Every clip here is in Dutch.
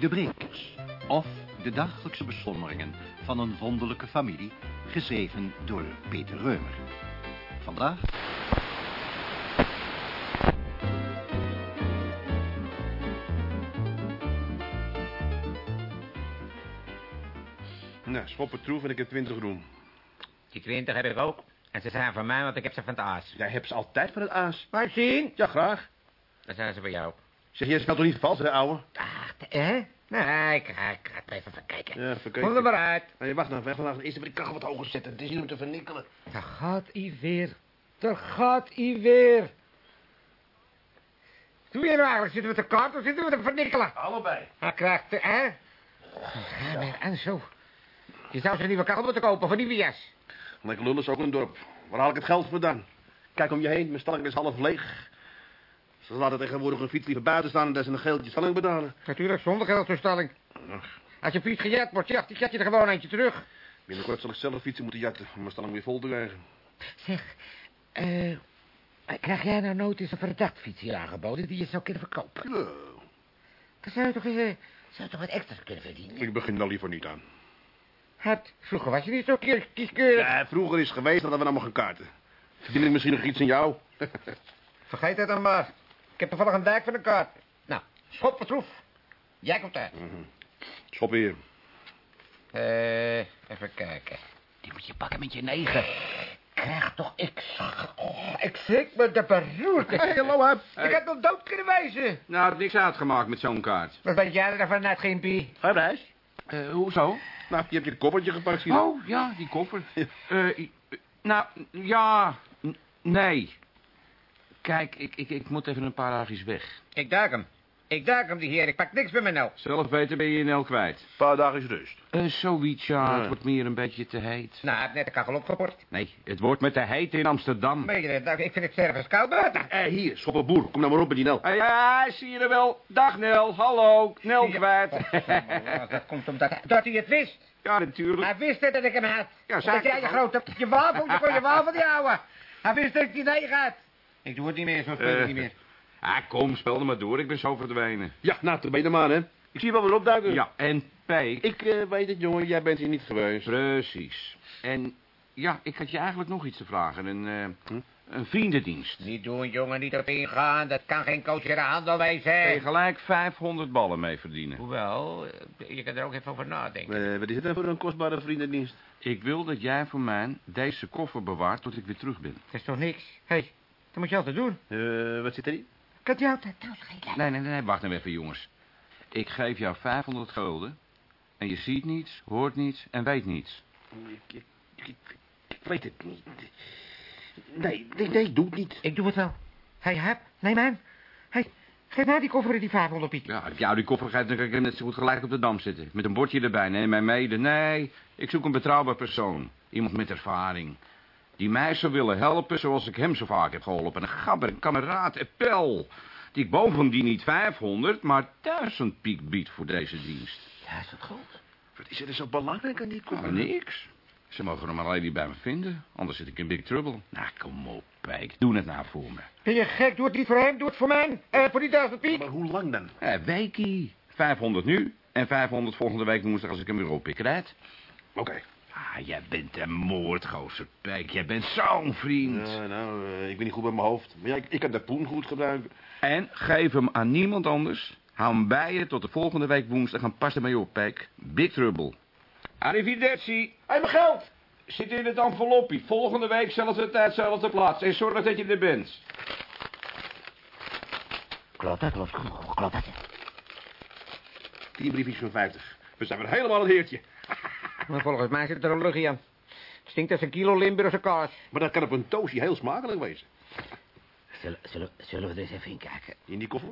De Brekers, of de dagelijkse beslommeringen van een wonderlijke familie, geschreven door Peter Reumer. Vandaag... Nou, schoppen troef en ik heb 20 roem. Die 20 heb ik ook. En ze zijn van mij, want ik heb ze van het aas. Jij hebt ze altijd van het aas. Maar zien? Ja, graag. Dan zijn ze voor jou. Zeg, jij speelt toch niet vals, hè, ouwe? Ach, hè? Nee, ik ga, ik ga het even verkijken. Ja, verkijk. Kom er maar uit. Nee, wacht nou, wacht nou. Eerst even de kachel wat hoger zetten. Het is hier om te vernikkelen. Daar gaat hij weer. Daar gaat hij weer. Doe je nou eigenlijk? Zitten we te kort of zitten we te vernikkelen? Allebei. Hij krijgt, de- hè? Ja, maar en zo. Je zou zijn nieuwe kachel moeten kopen voor nieuwe jas. Lekker lullen is ook een dorp. Waar haal ik het geld voor dan? Kijk om je heen, mijn stalling is half leeg. Ze laten tegenwoordig een fiets liever buiten staan en daar ze een geeltje stalling betalen. Natuurlijk, zonder geldtoestelling. Ach, Als je fiets gejat wordt, ja, dan zet je er gewoon eentje terug. binnenkort zal ik zelf fietsen moeten jatten om mijn stalling weer vol te krijgen. Zeg, eh... krijg jij nou nooit eens een verdachtfiets hier aangeboden die je zou kunnen verkopen? Ja, Dan zou je toch, eens, eh, zou je toch wat extra's kunnen verdienen? ik begin daar liever niet aan. Het, vroeger was je niet zo kies- kieskeurig. Ja, vroeger is geweest dat we allemaal gaan kaarten. Verdien ik misschien nog iets aan jou? Vergeet het dan maar. Ik heb toevallig een dijk van de kaart. Nou, schop troef. Jij komt uit. Schop weer. Eh, even kijken. Die moet je pakken met je negen. Krijg toch, ik... Oh, ik schrik me de beroerte. Hey, hallo. Ik had nog dood kunnen wijzen. Nou, het niks uitgemaakt met zo'n kaart. Wat weet jij ervan uit, Gimpie? Ga je op reis? Eh, hoezo? Nou, je hebt je koffertje gepakt, zie je. Oh, ja, die koffer. Eh, eh, nou, ja, nee. Kijk, ik, ik, ik moet even een paar dagjes weg. Ik duik hem. Ik duik hem, die heer. Ik pak niks bij me nou. Zelf weten ben je in elk kwijt. Een paar dagen is rust. Eh, zoiets, ja, het wordt meer een beetje te heet. Nou, hij heeft net de kachel opgeport. Nee, het wordt met te heet in Amsterdam. Je dat? Nou, ik vind het ergens koud buiten. Eh, hier, schoppenboer. Kom nou maar op met die Nel. Ah, ja, zie je er wel. Dag Nel, hallo, Nel Ja. kwijt. Oh, dat komt omdat hij, dat hij het wist. ja, natuurlijk. Hij wist het dat ik hem had. Ja, dat zaak- jij je grote... Je wafel, je kon je wafel die ouwe. Hij wist dat ik die negen had. Ik doe het niet meer, zo ik Eh. niet meer. Ah, kom, spel er maar door, ik ben zo verdwenen. Ja, nou, toen ben je de man, hè. Ik zie je wel weer opduiken. Ja, en Pijk. Ik eh, weet het, jongen. Jij bent hier niet geweest. Precies. En ja, ik had je eigenlijk nog iets te vragen. Een, eh, Hm? een vriendendienst. Niet doen, jongen, niet op ingaan. Dat kan geen kosher handel Kun je gelijk 500 ballen mee verdienen. Hoewel, je kan er ook even over nadenken. Eh, wat is het dan voor een kostbare vriendendienst? Ik wil dat jij voor mij deze koffer bewaart tot ik weer terug ben. Dat is toch niks? Hé, hey, dat moet je altijd doen. Eh, wat zit erin? Kan jou lijken? Nee, nee, nee, wacht nou even, jongens. Ik geef jou 500 gulden. En je ziet niets, hoort niets en weet niets. Ik, ik, ik, ik weet het niet. Nee, nee, nee, doe het niet. Ik doe het wel. Hij heb, neem aan. Hey, geef mij die koffer in die 500 piek. Ja, als ik jou die koffer geef, dan kan ik net zo goed gelijk op de dam zitten. Met een bordje erbij. Neem mij mee. Nee, ik zoek een betrouwbaar persoon. Iemand met ervaring. Die mij zou willen helpen zoals ik hem zo vaak heb geholpen. Een gabber, een kameraad, een pel. Die ik bovendien niet 500, maar 1000 piek biedt voor deze dienst. Ja, is dat goed? Wat is er dus zo belangrijk aan die Nou, koffer? niks. Ze mogen hem alleen niet bij me vinden. Anders zit ik in big trouble. Nou, kom op, Pijk. Doe het nou voor me. Ben je gek? Doe het niet voor hem, doe het voor mij. Eh, voor die 1000 piek. Maar hoe lang dan? Eh, weekie. 500 nu en 500 volgende week woensdag als ik hem weer op ik rijd. Oké. Ah, jij bent een moordgozer, Pijk. Jij bent zo'n vriend. Ja, nou, eh, ik ben niet goed bij mijn hoofd. Maar ja, ik, ik kan de poen goed gebruiken. En geef hem aan niemand anders. Hou hem bij je tot de volgende week woensdag en pas ermee op, Pijk. Big trouble. Arrivederci. Hé, mijn geld! Zit in het enveloppie. Volgende week zelfde tijd, zelfde plaats. En zorg dat je er bent. Klopt dat, klopt, klopt dat. Die briefjes van 50. We zijn weer helemaal het heertje. Maar volgens mij zit er een luchtje aan. Het stinkt als een kilo Limburgse kaas. Maar dat kan op een toosje heel smakelijk wezen. Zullen, zullen, zullen we er eens even in kijken? In die koffer?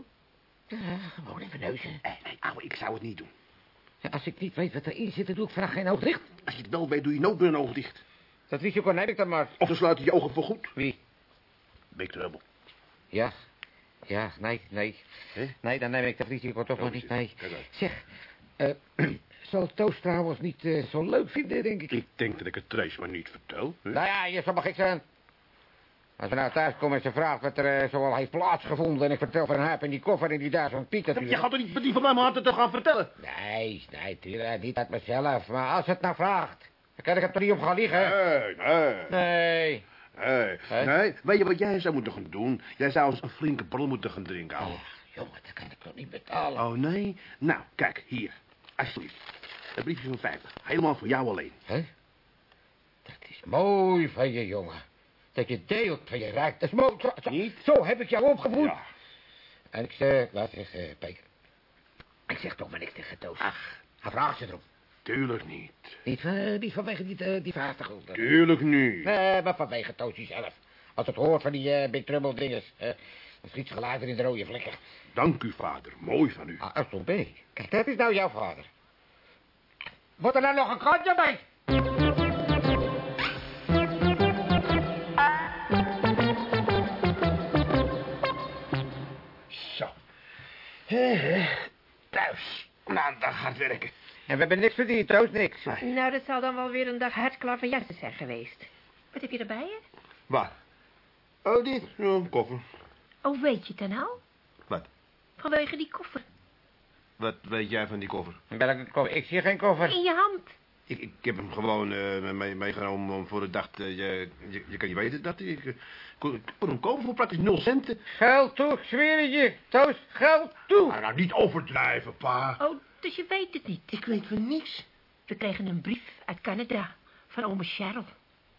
Ja, gewoon even neuzen. Nee, nee, ouwe, ik zou het niet doen. Ja, als ik niet weet wat erin zit, dan doe ik vandaag geen oog dicht. Als je het wel weet, doe je nooit meer een oog dicht. Dat risico neem ik dan maar. Of dan sluit je je ogen voor goed. Wie? Big trouble. Ja. Ja, nee, nee. Nee, dan neem ik dat risico toch wel Oh, niet. Nee. Zeg, eh, zal Toos trouwens niet eh, zo leuk vinden, denk ik. Ik denk dat ik het Trace maar niet vertel. hè? Nou ja, je zal maar gek zijn. Als we nou thuis komen en ze vraagt wat er uh, zoal heeft plaatsgevonden... en ik vertel van haar en die koffer en die daar zo'n Piet... dat- Je gaat toch niet met die van mijn harte te gaan vertellen? Nee, nee, tuurlijk, niet uit mezelf. Maar als het nou vraagt, dan kan ik het er niet op gaan liggen. Nee, nee. Nee. Nee. Weet je wat jij zou moeten gaan doen? Jij zou eens een flinke borrel moeten gaan drinken, ouwe. Oh, jongen, dat kan ik toch niet betalen. Oh, nee? Nou, kijk, hier. Alsjeblieft. Een briefje van 50. Helemaal voor jou alleen. Hè? Dat is mooi van je, jongen. Dat je deelt van je rijk. Dat is mooi. Zo, zo, Niet? zo heb ik jou opgevoed. Ja. En ik zeg, laat zeggen, Peter. Ik zeg toch maar niks tegen Toos. Ach. Hij vraagt ze erom. Tuurlijk niet. Niet, uh, niet vanwege die, uh, die 50 gulden. Tuurlijk niet. Nee, maar vanwege Toosje zelf. Als het hoort van die eh, Big Trouble dinges. Gelijk weer in de rode vlekken. Dank u, vader. Mooi van u. Ah, alsjeblieft. Kijk, dat is nou jouw vader. Wordt er nou nog een kantje bij? Zo. Thuis. Na een dag hard werken. En we hebben niks verdiend, Toos, niks. Nou, dat zal dan wel weer een dag hard klaverjassen zijn geweest. Wat heb je erbij, hè? Waar? Oh, dit. Ja, een koffer. Oh, weet je het dan nou? Wat? Vanwege die koffer. Wat weet jij van die koffer? Welke koffer? Ik zie geen koffer. In je hand. Ik, ik heb hem gewoon eh, mee, meegenomen om voor de dag... te- je, je, je kan niet weten dat ik... eh, kon, ik kon hem kopen voor praktisch nul centen. Geld toe, ik zweer het je. Toos, geld toe. Maar nou niet overdrijven, pa. Oh, dus je weet het niet. Ik weet van niks. We kregen een brief uit Canada. Van ome Cheryl.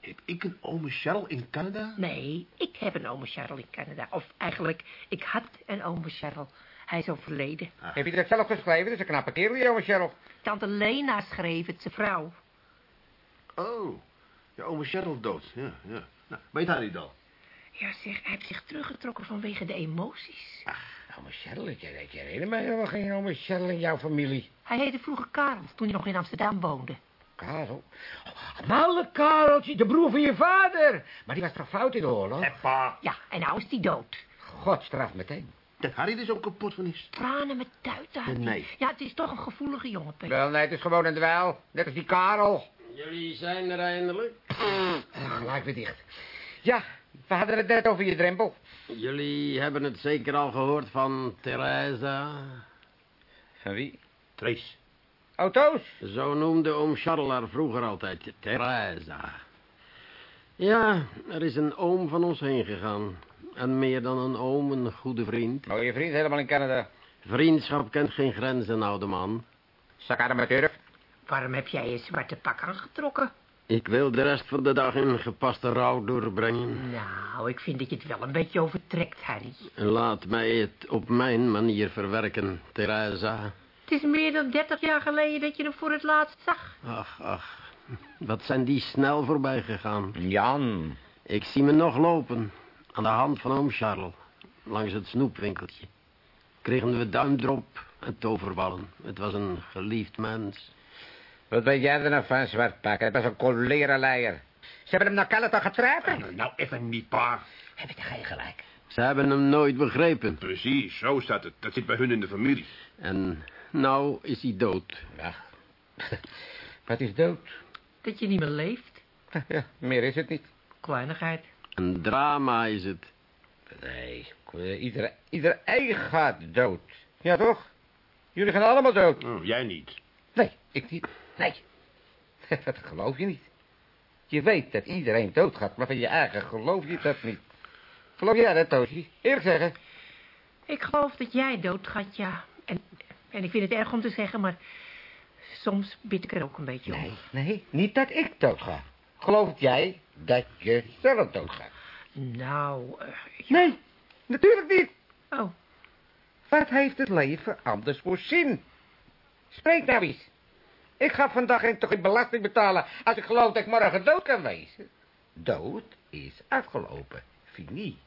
Heb ik een ome Cheryl in Canada? Nee, ik heb een ome Cheryl in Canada. Of eigenlijk, ik had een ome Cheryl. Hij is overleden. Heb je dat zelf geschreven? Dat is een knappe kerel, jongen, Cheryl. Tante Lena schreef het, zijn vrouw. Oh, je ome Cheryl dood. Ja, ja. Nou, weet hij niet al? Ja, zeg, hij heeft zich teruggetrokken vanwege de emoties. Ome Cheryl, ik ik herinner me helemaal geen ome Cheryl in jouw familie. Hij heette vroeger Karel, toen hij nog in Amsterdam woonde. Karel? Oh, malle Kareltje, de broer van je vader. Maar die was toch fout in de oorlog? pa. Ja, en nou is hij dood. God straf meteen. Dat Harry er zo kapot van is. Tranen met tuiten. Nee. Ja, het is toch een gevoelige jongen, Peter. Wel, nee, het is gewoon een dweil. Net als die Karel. Jullie zijn er eindelijk. Gelijk weer dicht. Ja, we hadden het net over je drempel. Jullie hebben het zeker al gehoord van Theresa. Van wie? Trace. Auto's? Zo noemde oom Charles haar vroeger altijd Theresa. Ja, er is een oom van ons heen gegaan. En meer dan een oom, een goede vriend. Mooie vriend helemaal in Canada. Vriendschap kent geen grenzen, oude man. Zak aan met turf. Waarom heb jij je zwarte pak aangetrokken? Ik wil de rest van de dag in gepaste rouw doorbrengen. Nou, ik vind dat je het wel een beetje overtrekt, Harry. Laat mij het op mijn manier verwerken, Theresa. Het is meer dan dertig jaar geleden dat je hem voor het laatst zag. Ach, ach. Wat zijn die snel voorbij gegaan. Jan. Ik zie me nog lopen. Aan de hand van oom Charles. Langs het snoepwinkeltje. Kregen we duimdrop en toverballen. Het was een geliefd mens. Wat weet jij er nou van, zwartpak? Het was een colera-leier. Ze hebben hem naar Canada getrapt. Nou, even niet, pa. Heb je toch geen gelijk? Ze hebben hem nooit begrepen. Precies, zo staat het. Dat zit bij hun in de familie. En nou is hij dood. Ja. Wat is dood? Dat je niet meer leeft. Ja, meer is het niet. Kleinigheid. Een drama is het. Nee, iedere, iedere ei gaat dood. Ja, toch? Jullie gaan allemaal dood. Oh, jij niet. Nee, ik niet. Nee. Dat geloof je niet. Je weet dat iedereen doodgaat, maar van je eigen geloof je dat niet. Geloof jij dat, Toosje? Eerlijk zeggen. Ik geloof dat jij doodgaat, ja. En, en ik vind het erg om te zeggen, maar soms bid ik er ook een beetje om. Nee, nee, niet dat ik doodga. Geloof jij dat je zelf doodgaat? Nou, eh, Nee, natuurlijk niet. oh, Wat heeft het leven anders voor zin? Spreek nou eens. Ik ga vandaag geen toch geen belasting betalen als ik geloof dat ik morgen dood kan wezen. Dood is afgelopen. Fini.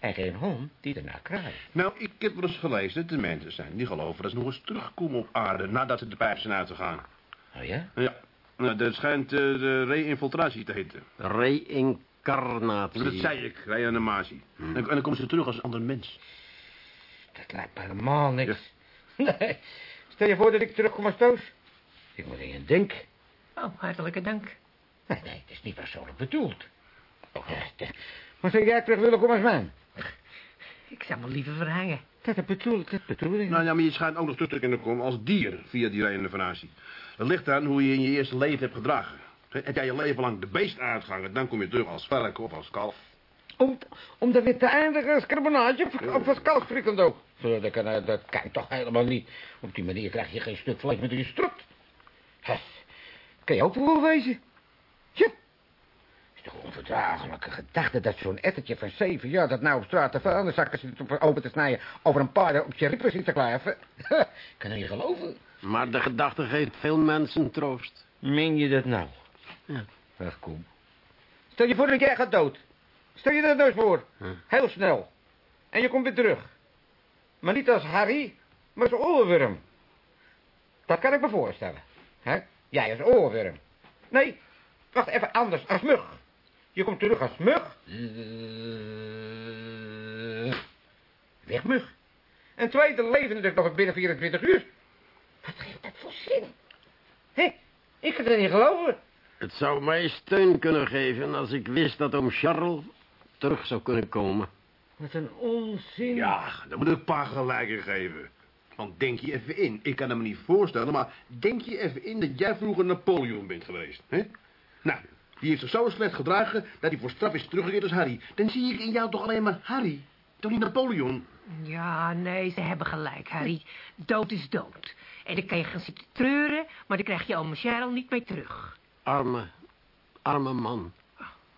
En geen hond die ernaar kraait. Nou, ik heb wel eens gelezen dat er mensen zijn die geloven dat ze nog eens terugkomen op aarde nadat ze de pijp zijn uitgegaan. Oh ja? Ja, nou, dat schijnt eh, de re-infiltratie te heten. Reïncarnatie. Dat zei ik, reanimatie. En, en dan komen ze terug als een ander mens. Dat lijkt me helemaal niks. Nee. Stel je voor dat ik terugkom als Toos. Ik moet in je denken. oh, hartelijke dank. Nee, nee, het is niet persoonlijk bedoeld. Maar zou jij terug willen komen als man? Ik zou me liever verhangen. Dat bedoel ik, dat bedoel ik. Nou ja, maar je schijnt ook nog terug te kunnen komen als dier via die reïncarnatie. Dat ligt aan hoe je in je eerste leven hebt gedragen. Heb jij je leven lang de beest uitgehangen, dan kom je terug als vark of als kalf. Om, om dat weer te eindigen als carbonaatje of, of als kalfsfrikando. Zo, Dat kan, dat kan toch helemaal niet. Op die manier krijg je geen stuk vlees met een strot. Kan je ook wel wezen? Ja. Is toch onverdraaglijke gedachte dat zo'n ettertje van zeven jaar... dat nou op straat de vuilniszakken zit om open te snijden... over een paar op je rippen zit te klaven. kan je niet geloven. Maar de gedachte geeft veel mensen troost. Meen je dat nou? Ja. Ach, kom. Stel je voor dat jij gaat dood. Stel je dat nou eens voor. Heel snel. En je komt weer terug. Maar niet als Harry, maar als oorworm. Dat kan ik me voorstellen. hè? Jij als oorworm. Nee, wacht even anders, als mug. Je komt terug als mug. Eh, Weg mug. En tweede leven natuurlijk nog binnen 24 uur. Wat geeft dat voor zin? Hé, ik kan het niet geloven. Het zou mij steun kunnen geven als ik wist dat oom Charles terug zou kunnen komen. Wat een onzin. Ja, dan moet ik een paar gelijken geven. Want denk je even in, ik kan het me niet voorstellen, maar denk je even in dat jij vroeger Napoleon bent geweest, hè? Nou, die heeft zich zo slecht gedragen dat hij voor straf is teruggekeerd als Harry. Dan zie ik in jou toch alleen maar Harry, toch niet Napoleon? Ja, nee, ze hebben gelijk, Harry. Dood is dood. En dan kan je gaan zitten treuren, maar dan krijg je oma Cheryl niet mee terug. Arme, arme man.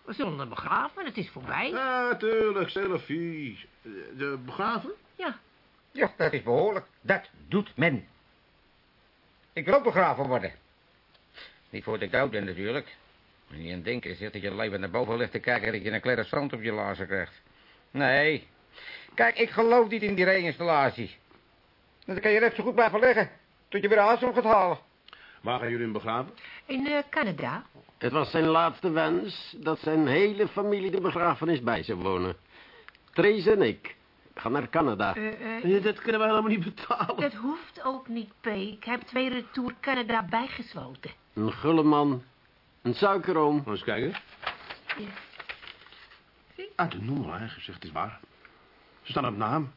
We zullen hem begraven, het is voorbij. Ja, tuurlijk, selfie. De begraven? Ja, Ja, dat is behoorlijk. Dat doet men. Ik wil ook begraven worden. Niet voordat ik dood ben natuurlijk. En niet aan denken zegt dat je leven naar boven ligt te kijken... dat je een klere zand op je lazen krijgt. Nee. Kijk, ik geloof niet in die reinstallatie. Dan kan je net zo goed blijven liggen... tot je weer asem gaat halen. Waar gaan jullie hem begraven? in eh, Canada. Het was zijn laatste wens dat zijn hele familie de begrafenis bij zou wonen. Trace en ik gaan naar Canada. Eh, eh, dat kunnen we helemaal niet betalen. dat hoeft ook niet, P. Ik heb twee retour Canada bijgesloten. Een gulle man, een suikeroom. Eens kijken. Ja. Ah, de nummer, hè, gezegd is waar. Ze staan op naam.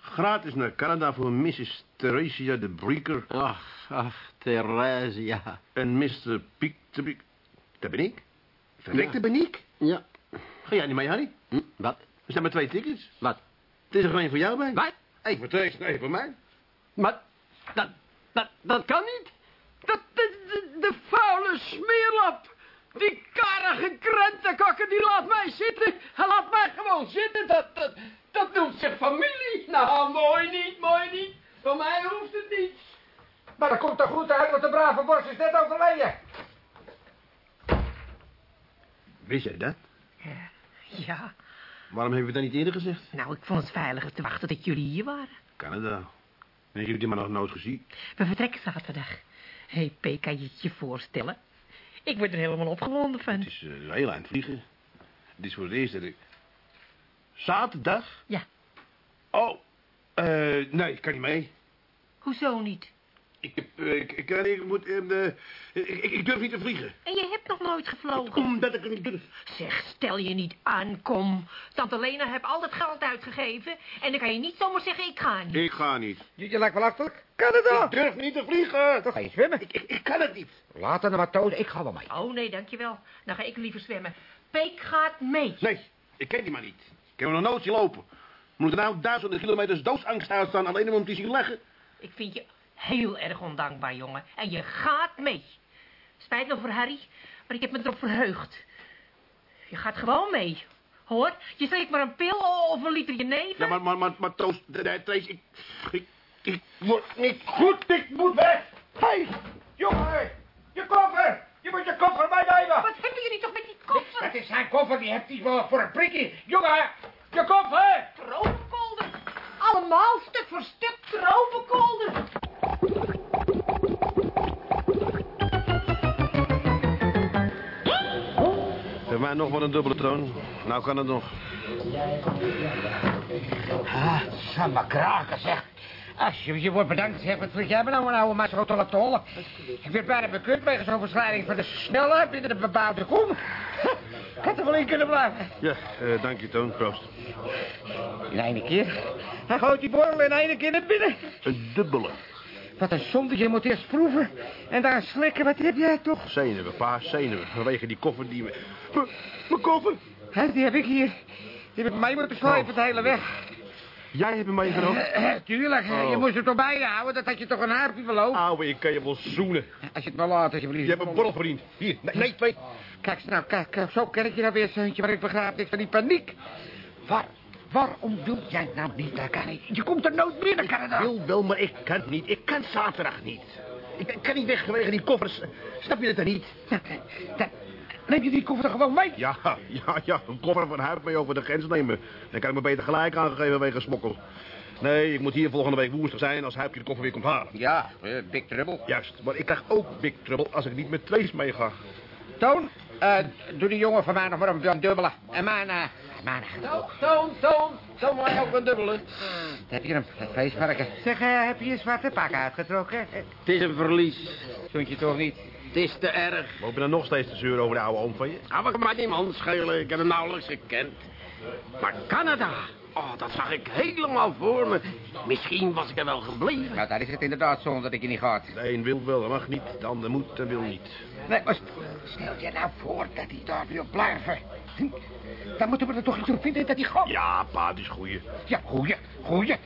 Gratis naar Canada voor Mrs. Theresia de Breaker Ach, ach, Theresia. en Mr. Piek de Piek. Dat ben ik. Verrek, Ja. dat ben ik. Ja. Ga jij niet mee, Harry? Hm, wat? Er zijn maar twee tickets. Wat? Het is er geen voor jou bij. Wat? Eén voor en één voor mij. Maar dat, dat, dat kan niet. Dat, de, de, de smeerlap. Die karige krentenkakker, die laat mij zitten. Hij laat mij gewoon zitten. Dat, dat, dat noemt zich familie. Nou, mooi niet, mooi niet. Voor mij hoeft het niet. Maar dat komt toch goed uit, want de brave borst is net overleden. Wist jij dat? Ja, Waarom hebben we dat niet eerder gezegd? nou, ik vond het veiliger te wachten dat jullie hier waren. Canada. En jullie die maar nog nooit gezien. We vertrekken zaterdag. Hé, hey, P, kan je het je voorstellen? Ik word er helemaal opgewonden van. Het is eh, heel eind vliegen. Het is voor het eerst dat ik... Zaterdag? Ja, Oh, eh, nee, ik kan niet mee. hoezo niet? Ik, heb, eh, ik, ik, kan- ik moet, eh, de- ik, ik, ik durf niet te vliegen. En je hebt nog nooit gevlogen. Omdat ik het niet durf. Zeg, stel je niet aan, kom. Tante Lena heeft al dat geld uitgegeven. En dan kan je niet zomaar zeggen, ik ga niet. Ik ga niet. Je, je lijkt wel achterlijk. Canada. Ik durf niet te vliegen. Toch ga je zwemmen. Ik, ik, ik kan het niet. Later de matroos, ik ga wel mee. Oh, nee, dankjewel. Dan ga ik liever zwemmen. Peek gaat mee. Nee, ik ken die maar niet. Ik heb hem nog nooit zien lopen. Moet er nou duizenden kilometers doodsangst uitstaan alleen om hem te zien leggen? Ik vind je heel erg ondankbaar, jongen. En je gaat mee. Spijt me voor Harry, maar ik heb me erop verheugd. Je gaat gewoon mee. Hoor, je steekt maar een pil of een liter jenever. Ja, maar, maar, maar, maar Toos, Trace, ik, ik, ik word niet goed, ik moet weg. Hé, jongen, je koffer. Je moet je koffer meenemen. Wat hebben jullie toch met die koffer? Dat is zijn koffer, die heeft hij wel voor een prikkie. Jongen, je koffer. Tropenkolder. Allemaal stuk voor stuk tropenkolder. Bij mij nog maar een dubbele troon. Nou kan het nog. Ah, samme kraken, zeg. Alsjeblieft, je wordt bedankt. Zeg, wat vind jij me nou een oude te tollen? Ik werd bijna bekut bij zo'n versleiding van de snelheid binnen de bebouwde kom. Ik had er wel in kunnen blijven. Ja, eh, dank je, Toon. Proost. In één keer. Hij gooit die borrel in één keer naar binnen. Een dubbele. Wat een zonde, je moet eerst proeven. En daar slikken, wat heb jij toch? Zenuwen, pa, zenuwen. Vanwege die koffer die... Mijn koffer? Hè, die heb ik hier. Die heb ik mee moeten slepen de hele weg. Jij hebt hem meegenomen? Eh, tuurlijk, Oh. je moest het toch bij je houden. Dat had je toch een haarpje beloofd. Ouwe, ik kan je wel zoenen. Als je het maar laat, alsjeblieft. Je hebt een borrel verdiend. Hier, nee, nee, twee. Kijk nou, kijk, zo ken ik je nou weer, zeuntje, maar ik begrijp niks van die paniek. Waar, waarom wil jij nou niet naar Canada? Je komt er nooit meer naar Canada. Wil wel, maar ik kan niet. Ik kan zaterdag niet. Ik ik kan niet weg vanwege die koffers. Snap je het dan niet? Neem je die koffer gewoon mee. Ja, ja, ja. Een koffer van Huip mee over de grens nemen. Dan kan ik me beter gelijk aangegeven wegen smokkel. Nee, ik moet hier volgende week woensdag zijn als Huipje de koffer weer komt halen. Ja, eh, big trouble. Juist, maar ik krijg ook big trouble als ik niet met twees meega. Toon, eh, doe die jongen van mij nog maar een, dubbele. En mijn, eh, mijn... Toon, Toon, Toon. Toon mij ook een dubbele. Heb je hem, het feestvarken. Zeg, eh, heb je je zwarte pak uitgetrokken? Het is een verlies. Stond je toch niet? Het is te erg. Loop je dan nog steeds te zeuren over de oude oom van je? Nou, ik maak die man schelen. Ik heb hem nauwelijks gekend. Maar Canada, oh, dat zag ik helemaal voor me. Misschien was ik er wel gebleven. Nou, daar is het inderdaad zo dat ik je niet gaat. De een wil wel, dat mag niet. De ander moet en wil niet. Nee, maar st- stel je nou voor dat hij daar wil blijven. Dan moeten we er toch iets op vinden dat hij gaat. Ja, pa, het is goeie. Ja, goeie, goeie.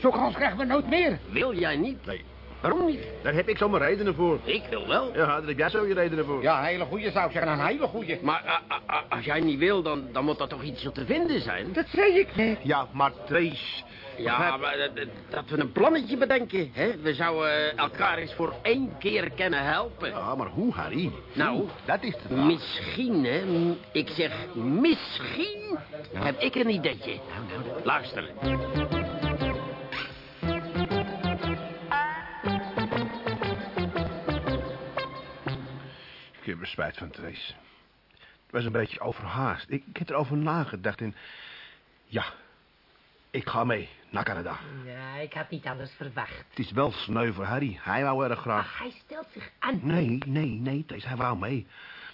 Zo'n kans krijgen we nooit meer. Wil jij niet? Nee, Waarom niet? daar heb ik zomaar redenen voor. Ik wil wel. Ja, daar heb jij zo je redenen voor. Ja, een hele goeie zou ik zeggen, een hele goeie. Maar als jij niet wil, dan, dan moet er toch iets te vinden zijn? Dat zei ik net. Ja, maar Trace... Ja, maar dat, dat- dat we een plannetje bedenken. Hè? We zouden elkaar eens voor één keer kunnen helpen. Ja, maar hoe, Harry? Nou, dat is de vraag. Misschien, hè? Ik zeg misschien heb ik een ideetje. Luister. Ik heb er spijt van, Trace. Het was een beetje overhaast. Ik, ik heb erover nagedacht en... Ja, ik ga mee naar Canada. Ja, ik had niet anders verwacht. Het is wel sneu voor Harry. Hij wou erg graag. Ach, hij stelt zich aan. Nee, nee, nee, Trace, hij wou mee.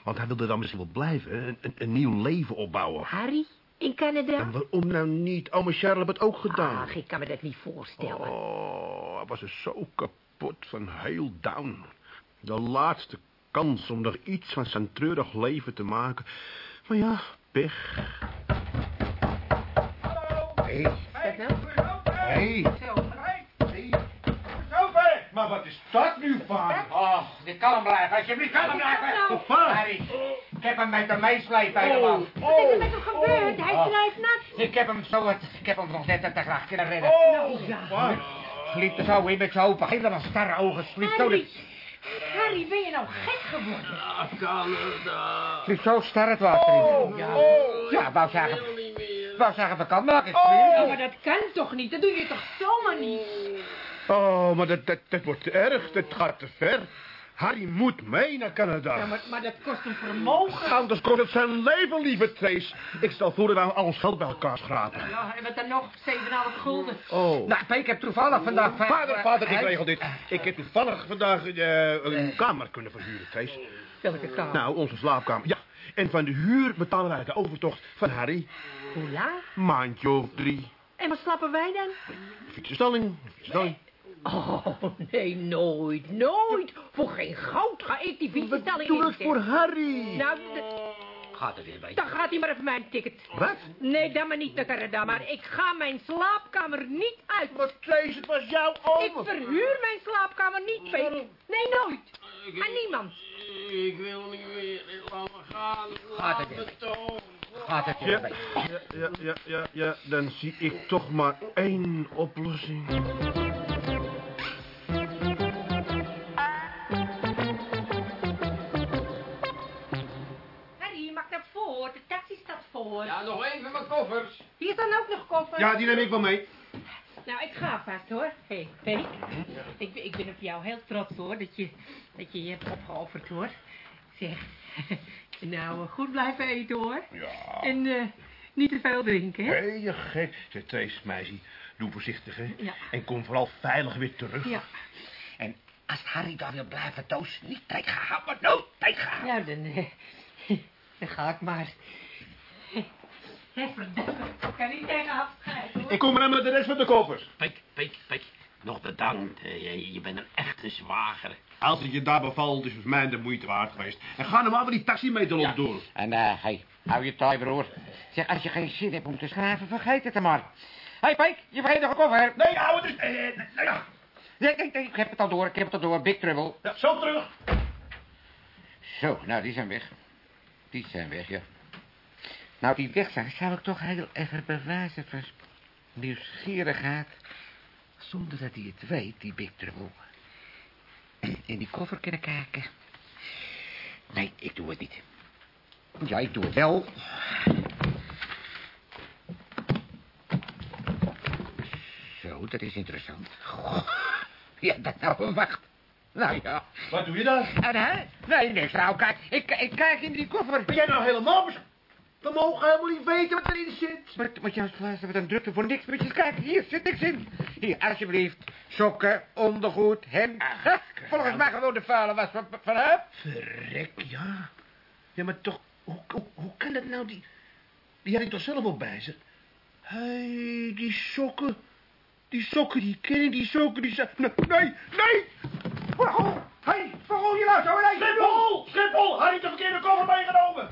Want hij wilde dan misschien wel blijven. Een, een, een nieuw leven opbouwen. Harry, in Canada? En waarom nou niet? Oma Charles heeft het ook gedaan. Ach, ik kan me dat niet voorstellen. Oh, hij was er zo kapot van heel down. De laatste kans om nog iets van zijn treurig leven te maken. Maar ja, pech. Hé, Wat nou? Hé, Zo. maar wat is dat nu van? Oh, dit kan hem blijven. Alsjeblieft, kan hem blijven. nou? Waar? Harry, ik heb hem met de meesleep helemaal. Wat is er met hem gebeurd? Hij Oh. drijft nat. Ik heb hem zo, het, ik heb hem nog net te graag kunnen redden. Nou ja. Er zo in met zijn open, helemaal starre ogen. Sliep zo, Harry, ben je nou gek geworden? Canada. sliep zo star het water in. Ja. Ja, wou zeggen, niet meer. wou zeggen, we kan maken. Ja, maar dat kan toch niet? Dat doe je toch zomaar niet? Oh, maar dat, dat, dat wordt te erg. Dat gaat te ver. Harry moet mee naar Canada. Ja, maar, maar dat kost een vermogen. Anders kost het zijn leven, lieve Trace. Ik stel voor dat wij al ons geld bij elkaar schrapen. Ja, en wat dan nog? 7,5 gulden. Oh. Nou, ik heb toevallig vandaag... Vader, vader, ik Hè? regel dit. Ik heb toevallig vandaag eh, een kamer kunnen verhuren, Trace. Welke kamer? Nou, onze slaapkamer. Ja. En van de huur betalen wij de overtocht van Harry. Hoe laat? Maandje of drie. En wat slapen wij dan? Fietsenstalling. Fietsenstalling. Oh, nee, nooit, nooit. Voor geen goud ga ik die fietsenstalling Doe het voor Harry. Nou, Gaat er weer bij. dan gaat hij maar even mijn ticket. Wat? Nee, dan maar niet naar Canada, maar ik ga mijn slaapkamer niet uit. Maar Trace, het was jouw Ik verhuur mijn slaapkamer niet, Peter. Nee, nooit. Aan niemand. Ik wil niet meer. Laat me gaan. Gaat Laat het me weer. Gaat het weer bij. ja, ja, ja, ja, ja, dan zie ik toch maar één oplossing. Ja, nog even mijn koffers. Hier staan ook nog koffers. Ja, die neem ik wel mee. Nou, ik ga vast hoor. Hé, hey. Ik, ben- ik ben op jou heel trots hoor, dat je dat je, je hebt opgeofferd hoor. Zeg, nou, eh, goed blijven eten hoor. Ja. En eh, niet te veel drinken, hè? Hé, je gek. Zeg, Trace, meisje. Doe voorzichtig, hè. Ja. En kom vooral veilig weer terug. Ja, En als Harry daar wil blijven, Toos, niet maar nooit tegengaan. ja dan, eh, dan ga ik maar. Ik kan niet tegen afscheid, hoor. Ik kom maar met de rest van de koffers. Pik, pik, pik. Nog bedankt. eh, Je, je bent een echte zwager. Als het je daar bevalt, is het mij de moeite waard geweest. En ga nou maar met die taximeter op door. En, eh, hey, hou je taai, broer. Zeg, als je geen zin hebt om te schrijven, vergeet het dan maar. Hé, hey, Pijk, je vergeet nog een koffer. Nee, hou het dus. Eh, ja. Nee, nee, nee, ik heb het al door, ik heb het al door. Big Trouble. ja, zo terug. Zo, nou, die zijn weg. Die zijn weg, ja. Nou, die weg zou ik toch heel even bewijzen van nieuwsgierigheid. Zonder dat hij het weet, die Big Trouble. In die koffer kunnen kijken. Nee, ik doe het niet. Ja, ik doe het wel. Zo, dat is interessant. Goh. Ja, dat nou wacht. Nou ja. Wat doe je daar? En hè? Nee, niks nou, kijk. Ik, ik kijk in die koffer. Ben jij nou helemaal... We mogen helemaal niet weten wat erin zit. Maar, maar juist luisteren, we dan drukte voor niks. Moet je eens kijken, hier zit niks in. Hier, alsjeblieft. Sokken, ondergoed, hemd. Ha, Volgens mij gewoon de vuile was van, van Hup. Verrek, ja. Ja, maar toch... Hoe, hoe, hoe kan dat nou? Die, die had ik toch zelf ook bij zich? Hé, hey, die sokken. Die sokken, die ken ik, die sokken, die... za- Nee, nee, nee! Waarom? Hé, hey, waarom je nou zo ineens? Schiphol! Schiphol! Had ik de verkeerde koffer meegenomen?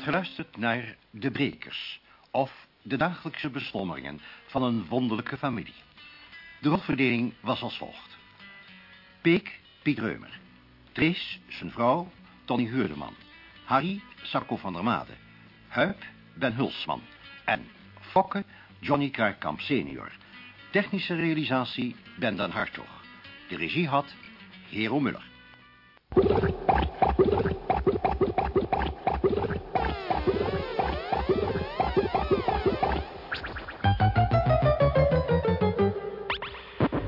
Hebt geluisterd naar De Brekers, of de dagelijkse beslommeringen van een wonderlijke familie. De rolverdeling was als volgt. Peek, Piet Reumer. Trees, zijn vrouw, Tony Huurdeman. Harry, Sarko van der Made. Huip, Ben Hulsman. En Fokke, Johnny Kruikamp senior. Technische realisatie, Ben den Hartog. De regie had Hero Muller.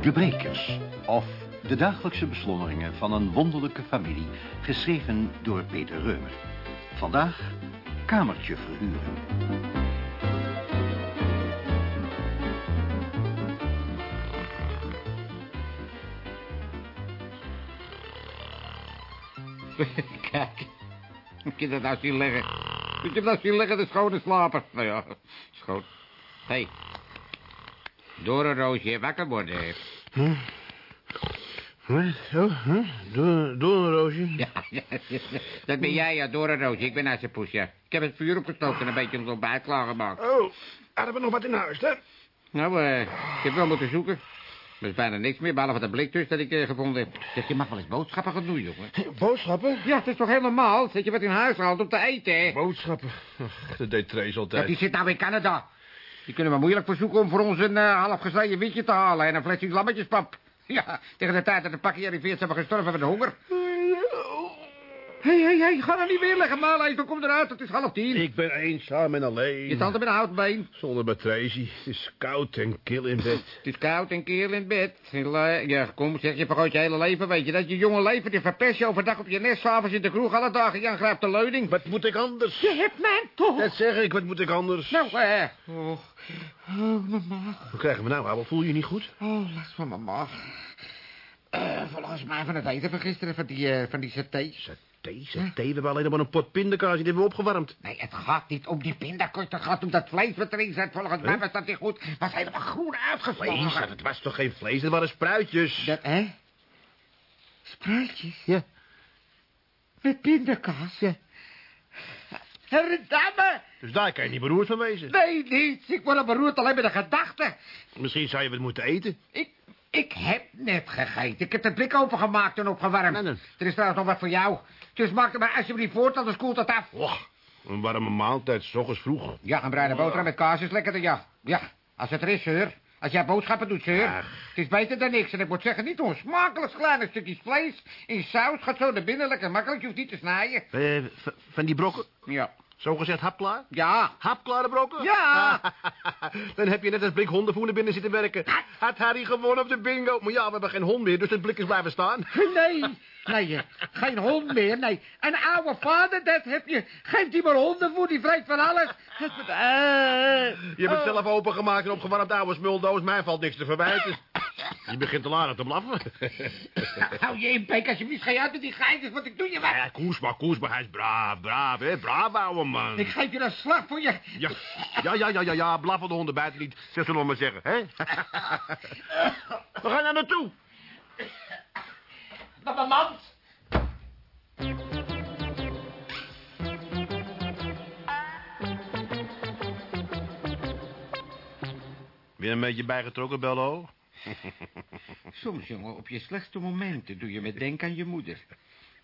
De Brekers, of de dagelijkse beslommeringen van een wonderlijke familie, geschreven door Peter Reumer. Vandaag kamertje verhuren. Kijk, moet je dat nou zien liggen? Moet je hem nou zien liggen, de schone slaper? Nou ja, schoon. Hé. Hey. Door een roosje, wakker worden. Wat? Oh, huh? Door, door een roosje? Ja, ja, dat ben jij, ja, door een roosje. Ik ben Assepoes, ja. Ik heb het vuur opgestoken en een beetje ons ontbijt klaargemaakt. Oh, hadden we nog wat in huis, hè? Nou, eh, ik heb wel moeten zoeken. Er is bijna niks meer, behalve dat bliktus dat ik eh, gevonden heb. Zeg, je mag wel eens boodschappen gaan doen, jongen. Boodschappen? Ja, het is toch heel normaal dat je wat in huis haalt om te eten, hè? Boodschappen? Ach, dat deed Trace Ja, altijd. die zit nou in Canada. Die kunnen we moeilijk verzoeken om voor ons een uh, half witje te halen en een flesje lammetjespap. Ja, tegen de tijd dat de pakje arriveert zijn we gestorven van de honger. Hé, hé, hé, ga nou niet weer liggen, Marlees. Dan kom eruit, het is half tien. Ik ben eenzaam en alleen. Je tante met een houtbeen. Zonder Tracy. Het is koud en kil in bed. Het is koud en keel in bed. Eh, Ja, kom, zeg, je vergooit je hele leven, weet je dat? Je jonge leven, die verpest je overdag op je nest, s'avonds in de kroeg, alle dagen. Jan grijpt de leuning. Wat moet ik anders? Je hebt mij toch... Dat zeg ik, wat moet ik anders? Nou, eh... Oh, oh, mijn maag. Hoe krijgen we nou, Abel? Voel je je niet goed? Oh, last van mijn maag. Eh, volgens mij van het eten van gisteren, van die, eh, van die saté. Saté, saté. We hebben alleen nog maar een pot pindakaas. Die hebben we opgewarmd. Nee, het gaat niet om die pindakaas, het gaat om dat vlees wat erin zit. Volgens mij was dat niet goed. Was helemaal groen uitgeslagen. Vlees, dat was toch geen vlees? Dat waren spruitjes. Dat, hè? Spruitjes? Ja. Met pindakaas? Ja. Verdamme! Dus daar kan je niet beroerd van wezen. Nee, niets. Ik word al beroerd alleen met de gedachte. Misschien zou je wat moeten eten. Ik, ik heb net gegeten. Ik heb de blik opengemaakt en opgewarmd. Nee, nee. Er is trouwens nog wat voor jou. Dus maak er maar alsjeblieft voort, anders koelt het af. Och, een warme maaltijd, s ochtends vroeg. Ja, een bruine boterham met kaas is lekkerder, ja. Ja, als het er is, zeur. Als jij boodschappen doet, zeur. Ach. Het is beter dan niks. En ik moet zeggen, niet onsmakelijk kleine stukjes vlees. In saus gaat zo naar binnen lekker makkelijk. Je hoeft niet te snijden. Eh, van die brokken? Ja. Zo gezegd hapklaar? Ja. Hapklare brokken? Ja. Dan heb je net als blik hondenvoer naar binnen zitten werken. Had Harry gewonnen op de bingo? Maar ja, we hebben geen hond meer, dus het blik is blijven staan. Nee, nee, geen hond meer, nee. Een oude vader, dat heb je. Geef die maar honden voor, die vreet van alles. Eh, Je hebt het oh. zelf opengemaakt en opgewarmd oude smuldoos. Mij valt niks te verwijten. Je begint te lachen te blaffen. Hou je in, Peek, alsjeblieft, ga je uit met die geitjes, wat ik doe je wat. Ja, koers maar, koers maar. Hij is braaf, braaf, hè. Braaf, ouwe man. Ik geef je een slag voor je. Ja, ja, ja, ja, ja, ja. Blaffen de honden buiten niet. Zeg ze nog maar zeggen, hè. We gaan naar naartoe. Naar mijn mand. Weer een beetje bijgetrokken, Bello? Soms, jongen, op je slechtste momenten doe je me denken aan je moeder.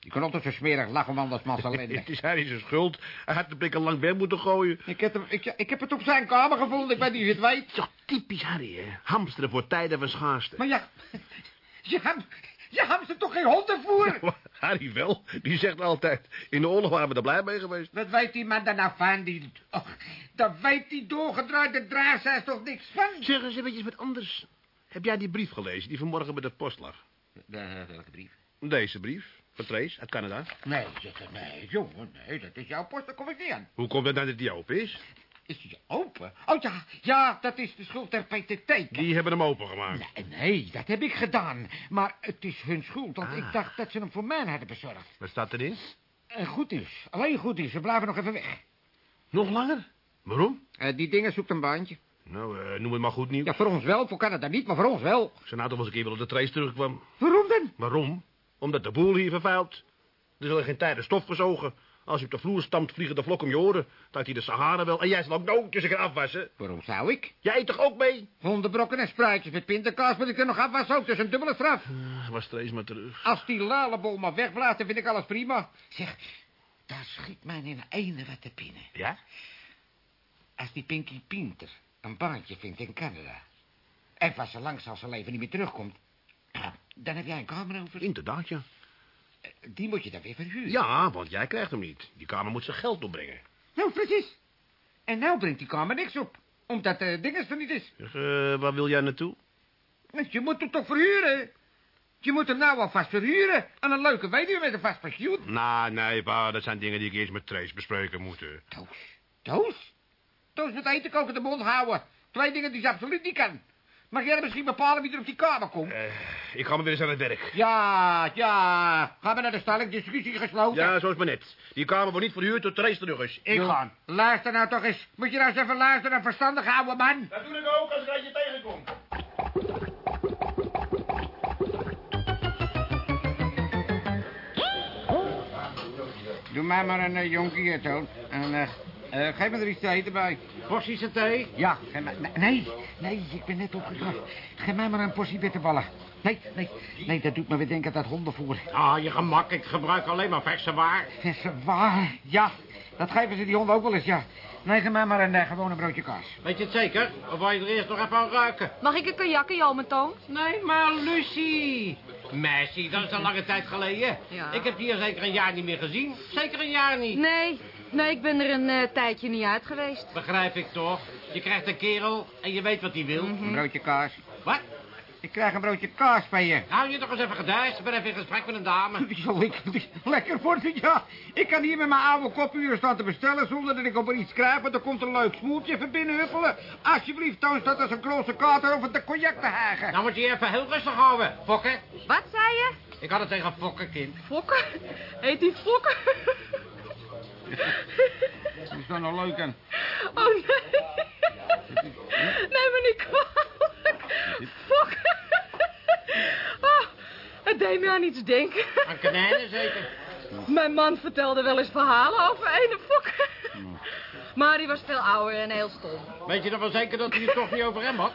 Je kan altijd zo smerig lachen om anders massa ellende. Het is Harry zijn schuld. Hij had de blik al lang weg moeten gooien. Ik heb, hem, ik, ik heb het op zijn kamer gevonden, ik weet niet je het weet. Toch typisch Harry, hè. Hamsteren voor tijden van schaarste. Maar ja, je, ham- je hamstert toch geen hondenvoer? Harry wel. Die zegt altijd, in de oorlog waren we er blij mee geweest. Wat weet die man daar nou van? Die, oh, daar weet die doorgedraaide draagzaas toch niks van? Zeg eens eventjes wat anders. Heb jij die brief gelezen die vanmorgen bij de post lag? welke brief? Deze brief, van Trace, uit Canada. Nee, zit- nee, jongen, nee, dat is jouw post, daar kom ik niet aan. Hoe komt het nou dat die open is? Is die open? Oh ja, ja, dat is de schuld der PTT. Die hebben hem opengemaakt. Nee, nee, dat heb ik gedaan. Maar het is hun schuld, want Ah. ik dacht dat ze hem voor mij hadden bezorgd. Wat staat erin? En goed is, alleen goed is, we blijven nog even weg. Nog langer? Waarom? Eh, die dingen zoekt een baantje. Nou, eh, noem het maar goed nieuws. Ja, voor ons wel, voor Canada niet, maar voor ons wel. Ze nou toch eens een keer wel op de Trace terugkwam. Waarom dan? Waarom? Omdat de boel hier vervuilt. Er zullen geen tijden stof gezogen. Als je op de vloer stampt, vliegen de vlok om je oren. Dat hij de Sahara wel. En jij zal ook nootjes gaan afwassen. Waarom zou ik? Jij eet toch ook mee? Hondenbrokken en spruitjes met pindakaas moet ik er nog afwassen ook, dus een dubbele straf. Was Trace maar terug. Als die lalebol maar wegblaast, dan vind ik alles prima. Zeg, daar schiet mij in ene wat te pinnen. Ja? Als die Pinky Pinter een baantje vindt in Canada... en van zo lang als zijn leven niet meer terugkomt... dan heb jij een kamer over. Inderdaad, ja. Die moet je dan weer verhuren. Ja, want jij krijgt hem niet. Die kamer moet zijn geld opbrengen. Nou, precies. En nou brengt die kamer niks op. Omdat de dinges er niet is. Eh, waar wil jij naartoe? Je moet hem toch verhuren? Je moet hem nou alvast verhuren aan een leuke weduwe met een vast pensioen. Nou, nee, pa, dat zijn dingen die ik eerst met Trace bespreken moeten. Toos. Toos? Toos moet eten koken de mond houden. Twee dingen die ze absoluut niet kan. Mag jij misschien bepalen wie er op die kamer komt? Eh, ik ga maar weer eens aan het werk. Ja, ja. Gaan we naar de stalling, discussie gesloten. Ja, zo is maar net. Die kamer wordt niet verhuurd tot Trace terug is. Ik ga. Luister nou toch eens. Moet je nou eens even luisteren naar verstandig oude man. Dat doe ik ook als ik je tegenkom. Doe mij maar een uh, jonkie, hè, Toon. En eh, eh, geef me er iets te eten bij. Porties thee? Ja. Nee, nee, ik ben net opgekracht. Geef mij maar een portie bitterballen. Nee, nee, nee, dat doet me weer denken aan dat hondenvoer. Ah, je gemak. Ik gebruik alleen maar verse waar. Verse waar? Ja, dat geven ze die honden ook wel eens, ja. Nee, geef mij maar een uh, gewone broodje kaas. Weet je het zeker? Of wil je er eerst nog even aan ruiken? Mag ik een kajak in jou, mijn toon? Nee, maar Lucie. Messi, dat is een lange tijd geleden. Ja. Ik heb die hier zeker een jaar niet meer gezien. Zeker een jaar niet. Nee, nee, ik ben er een eh, tijdje niet uit geweest. Begrijp ik toch? Je krijgt een kerel en je weet wat hij wil. Een broodje kaas. Wat? Ik krijg een broodje kaas bij je. Hou je toch eens even gedijst. Ik ben even in gesprek met een dame. Die zal ik lekker worden, ja. Ik kan hier met mijn oude kopuur staan te bestellen zonder dat ik op er iets krijg, want er komt een leuk smoeltje even binnenhuppelen. Alsjeblieft, Toon, staat als een kloze kater over de cognac te hagen. Nou moet je even heel rustig houden. Fokken. Wat zei je? Ik had het tegen Fokken, kind. Fokker? Heet die Fokker? Dat is dan nog leuk aan. Oh nee. Neem me niet kwalijk. Fokker. Oh, het deed me aan iets denken. Aan konijnen zeker. Mijn man vertelde wel eens verhalen over ene Fokker. Maar die was veel ouder en heel stom. Weet je dan wel zeker dat hij het toch niet over hem had?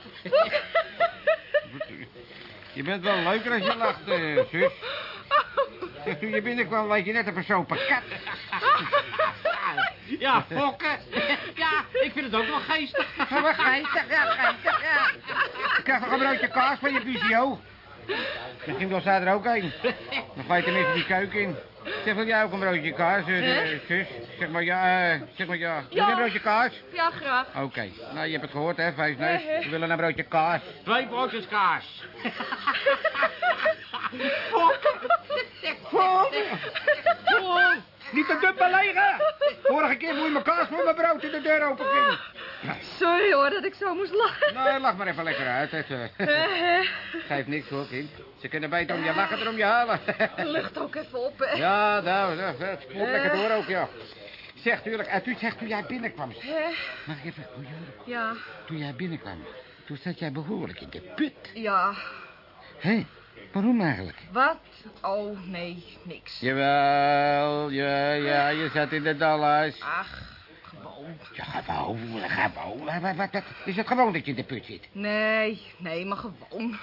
Je bent wel leuker als je lacht, eh, zus. Zeg, toen je binnenkwam, leek je net een versopen kat. Ja, Fokken. Ja, ik vind het ook wel geestig. Ga maar geestig, ja, geestig, ja. Ik krijg nog een broodje kaas van je busio. Misschien wil zij er ook een. Dan ga je tenminste die keuken in. Zeg, wil jij ook een broodje kaas, eh, eh, zus? Zeg maar ja, eh, zeg maar ja. Wil je een broodje kaas? Ja, graag. Oké, nou je hebt het gehoord hè. Hè, hè. We willen een broodje kaas. Twee broodjes kaas. Niet te dun belegen! Vorige keer moet je mijn kaas voor mijn brood in de deur open ging. Sorry hoor dat ik zo moest lachen. Nou, lach maar even lekker uit. Het, eh, geeft niks hoor, kind. Ze kunnen beter om je lachen dan om je halen. Lucht ook even op, hè. ja, nou, nou, het klopt lekker door ook, ja. Zeg, tuurlijk, en toen zegt toen jij binnenkwam. Hè? Mag ik even goeie horen? Ja, Toen jij binnenkwam, toen zat jij behoorlijk in de put. ja. Hé, waarom eigenlijk? Wat? Oh, nee, niks. Jawel, ja, ja, je zat in de dallas. Ach, gewoon. Ja, gewoon, gewoon. Wat, wat, wat, is het gewoon dat je in de put zit? Nee, nee, maar gewoon.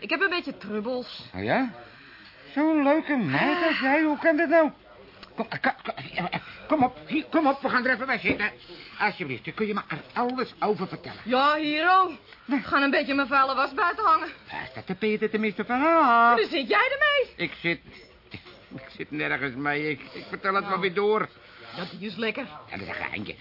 Ik heb een beetje trubbels. Oh ja? Zo'n leuke meid als jij, hoe kan dat nou? Kom, eh, kom, kom, eh, op, hier, kom op, we gaan er even bij zitten. Alsjeblieft, dan kun je me er alles over vertellen. Ja, Hero. Ik ga een beetje mijn vuile was buiten hangen. Staat de Peter tenminste van af? Dus zit jij ermee? Ik zit... Ik zit nergens mee, ik, ik vertel het maar weer door. Die is lekker. Ja, dat is een geintje.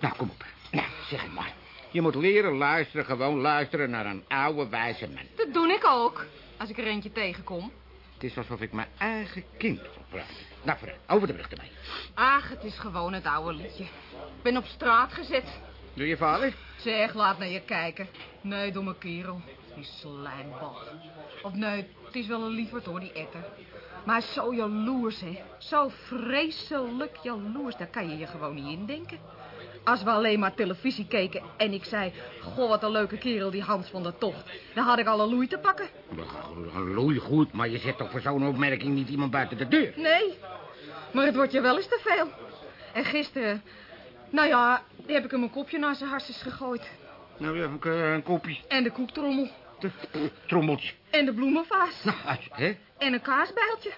Nou, kom op. Nou, zeg het maar. Je moet leren luisteren, gewoon luisteren naar een oude wijze man. Dat doe ik ook. Als ik er eentje tegenkom. Het is alsof ik mijn eigen kind praten. Nou, vooruit, over de brug ermee. Ach, het is gewoon het oude liedje. Ik ben op straat gezet. Doe je vader? Zeg, laat naar je kijken. Nee, domme kerel. Die slijmbal. Of nee, het is wel een lieverd hoor, die etter. Maar hij is zo jaloers, hè. Zo vreselijk jaloers. Daar kan je je gewoon niet indenken. Als we alleen maar televisie keken en ik zei... Goh, wat een leuke kerel, die Hans van der Tocht. Dan had ik al een loei te pakken. Loei goed, maar je zet toch voor zo'n opmerking niet iemand buiten de deur? Nee, maar het wordt je wel eens te veel. En gisteren... Nou ja, die heb ik hem een kopje naar zijn hartjes gegooid. Nou ja, een, eh, een kopje. En de koektrommel. De trommeltje. En de bloemenvaas. Nou, hè? En een kaasbijltje.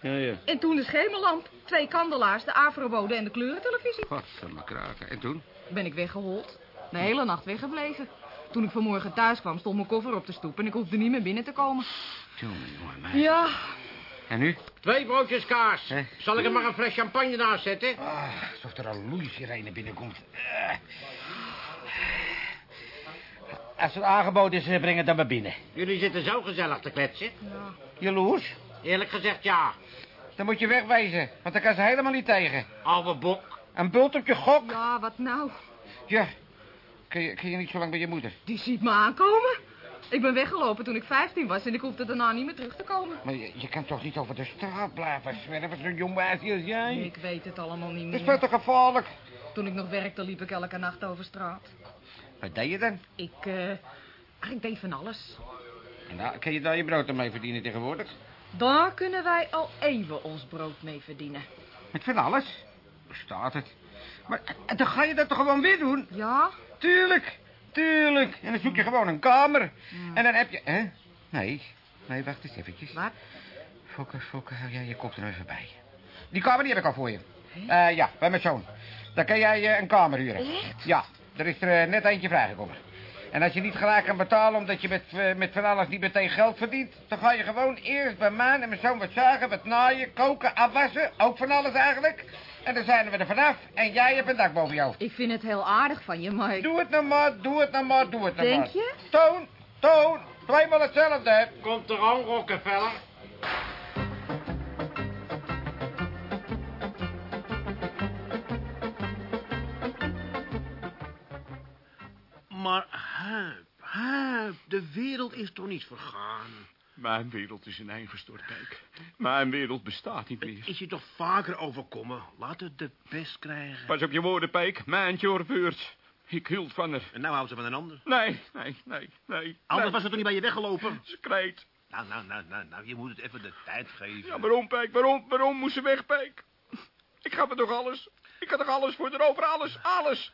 Ja, ja. En toen de schemerlamp. Twee kandelaars, de afrobode en de kleurentelevisie. Godsamme kraken. En toen? Ben ik weggehold. De hele nacht weggebleven. Toen ik vanmorgen thuis kwam, stond mijn koffer op de stoep... en ik hoefde niet meer binnen te komen. Jongen, jongen, maar... Ja, En nu? Twee broodjes kaas. Zal ik er maar een fles champagne naast zetten? Ah, alsof er een loeisirene binnenkomt. Eh. Als het aangeboden is, eh, breng het dan maar binnen. Jullie zitten zo gezellig te kletsen. Jaloers? Eerlijk gezegd, ja. Dan moet je wegwijzen, want dan kan ze helemaal niet tegen. Oude bok. Een bult op je gok? ja, wat nou? Ja. Kun je, kun je niet zo lang bij je moeder? Die ziet me aankomen. Ik ben weggelopen toen ik 15 was en ik hoefde daarna niet meer terug te komen. Maar je, je kan toch niet over de straat blijven zwerven, zo'n jong meisje als jij? Ik weet het allemaal niet Dat is meer. veel te gevaarlijk. Toen ik nog werkte, liep ik elke nacht over straat. Wat deed je dan? Ik, eh... ik deed van alles. En daar, kun je daar je brood mee verdienen tegenwoordig? Daar kunnen wij al eeuwen ons brood mee verdienen. Met van alles? Bestaat het. Maar dan ga je dat toch gewoon weer doen? Ja? Tuurlijk, tuurlijk. En dan zoek je gewoon een kamer. En dan heb je... Hè? Nee, nee, wacht eens eventjes. Wat? Fokke, Fokke, hou jij je kop er even bij. Die kamer die heb ik al voor je. Eh, ja, bij mijn zoon. Dan kan jij eh, een kamer huren. Echt? Ja, er is er eh, net eentje vrijgekomen. En als je niet gelijk kan betalen omdat je met, eh, met van alles niet meteen geld verdient... dan ga je gewoon eerst bij mij en mijn zoon wat zagen, wat naaien, koken, afwassen. Ook van alles eigenlijk. En dan zijn we er vanaf. En jij hebt een dak boven jou. Ik vind het heel aardig van je, ik- Doe het nou maar, doe het nou maar, doe het nou Denk maar. je? Toon, toon, tweemaal hetzelfde. Komt er aan, Rockefeller. Maar Huip, Huip, de wereld is toch niet vergaan? Mijn wereld is ineengestort, kijk. Mijn wereld bestaat niet meer. Is je toch vaker overkomen? Laat het de pest krijgen. Pas op je woorden, Peek. Mijn beurt. Ik hield van haar. En nou houdt ze van een ander. Nee, nee, nee, nee. Anders nee. was ze toch niet bij je weggelopen? Ze kreet. Nou, nou, nou, nou, nou, je moet het even de tijd geven. Ja, waarom, Peek? Waarom, waarom moest ze weg, Peek? Ik gaf er toch alles? Ik had toch alles voor erover? Alles, alles.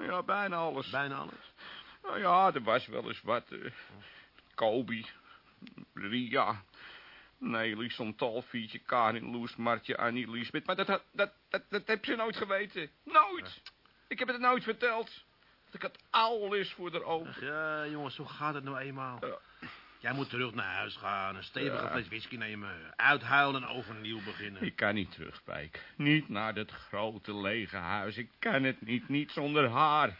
Ja, bijna alles. Bijna alles. Nou ja, er was wel eens wat. eh Kobe, Ria, Nelly, Chantal, Fietje, Karin, Loes, Martje, Annie, Liesbeth. Maar dat, dat, dat, dat heb ze nooit geweten. Nooit. Ik heb het nooit verteld. Ik had alles voor haar ogen. Ja, jongens, zo gaat het nou eenmaal. Ja. Jij moet terug naar huis gaan, een stevige Ja. fles whisky nemen, uithuilen en overnieuw beginnen. Ik kan niet terug, Pijk. Niet naar dat grote lege huis. Ik kan het niet, niet zonder haar.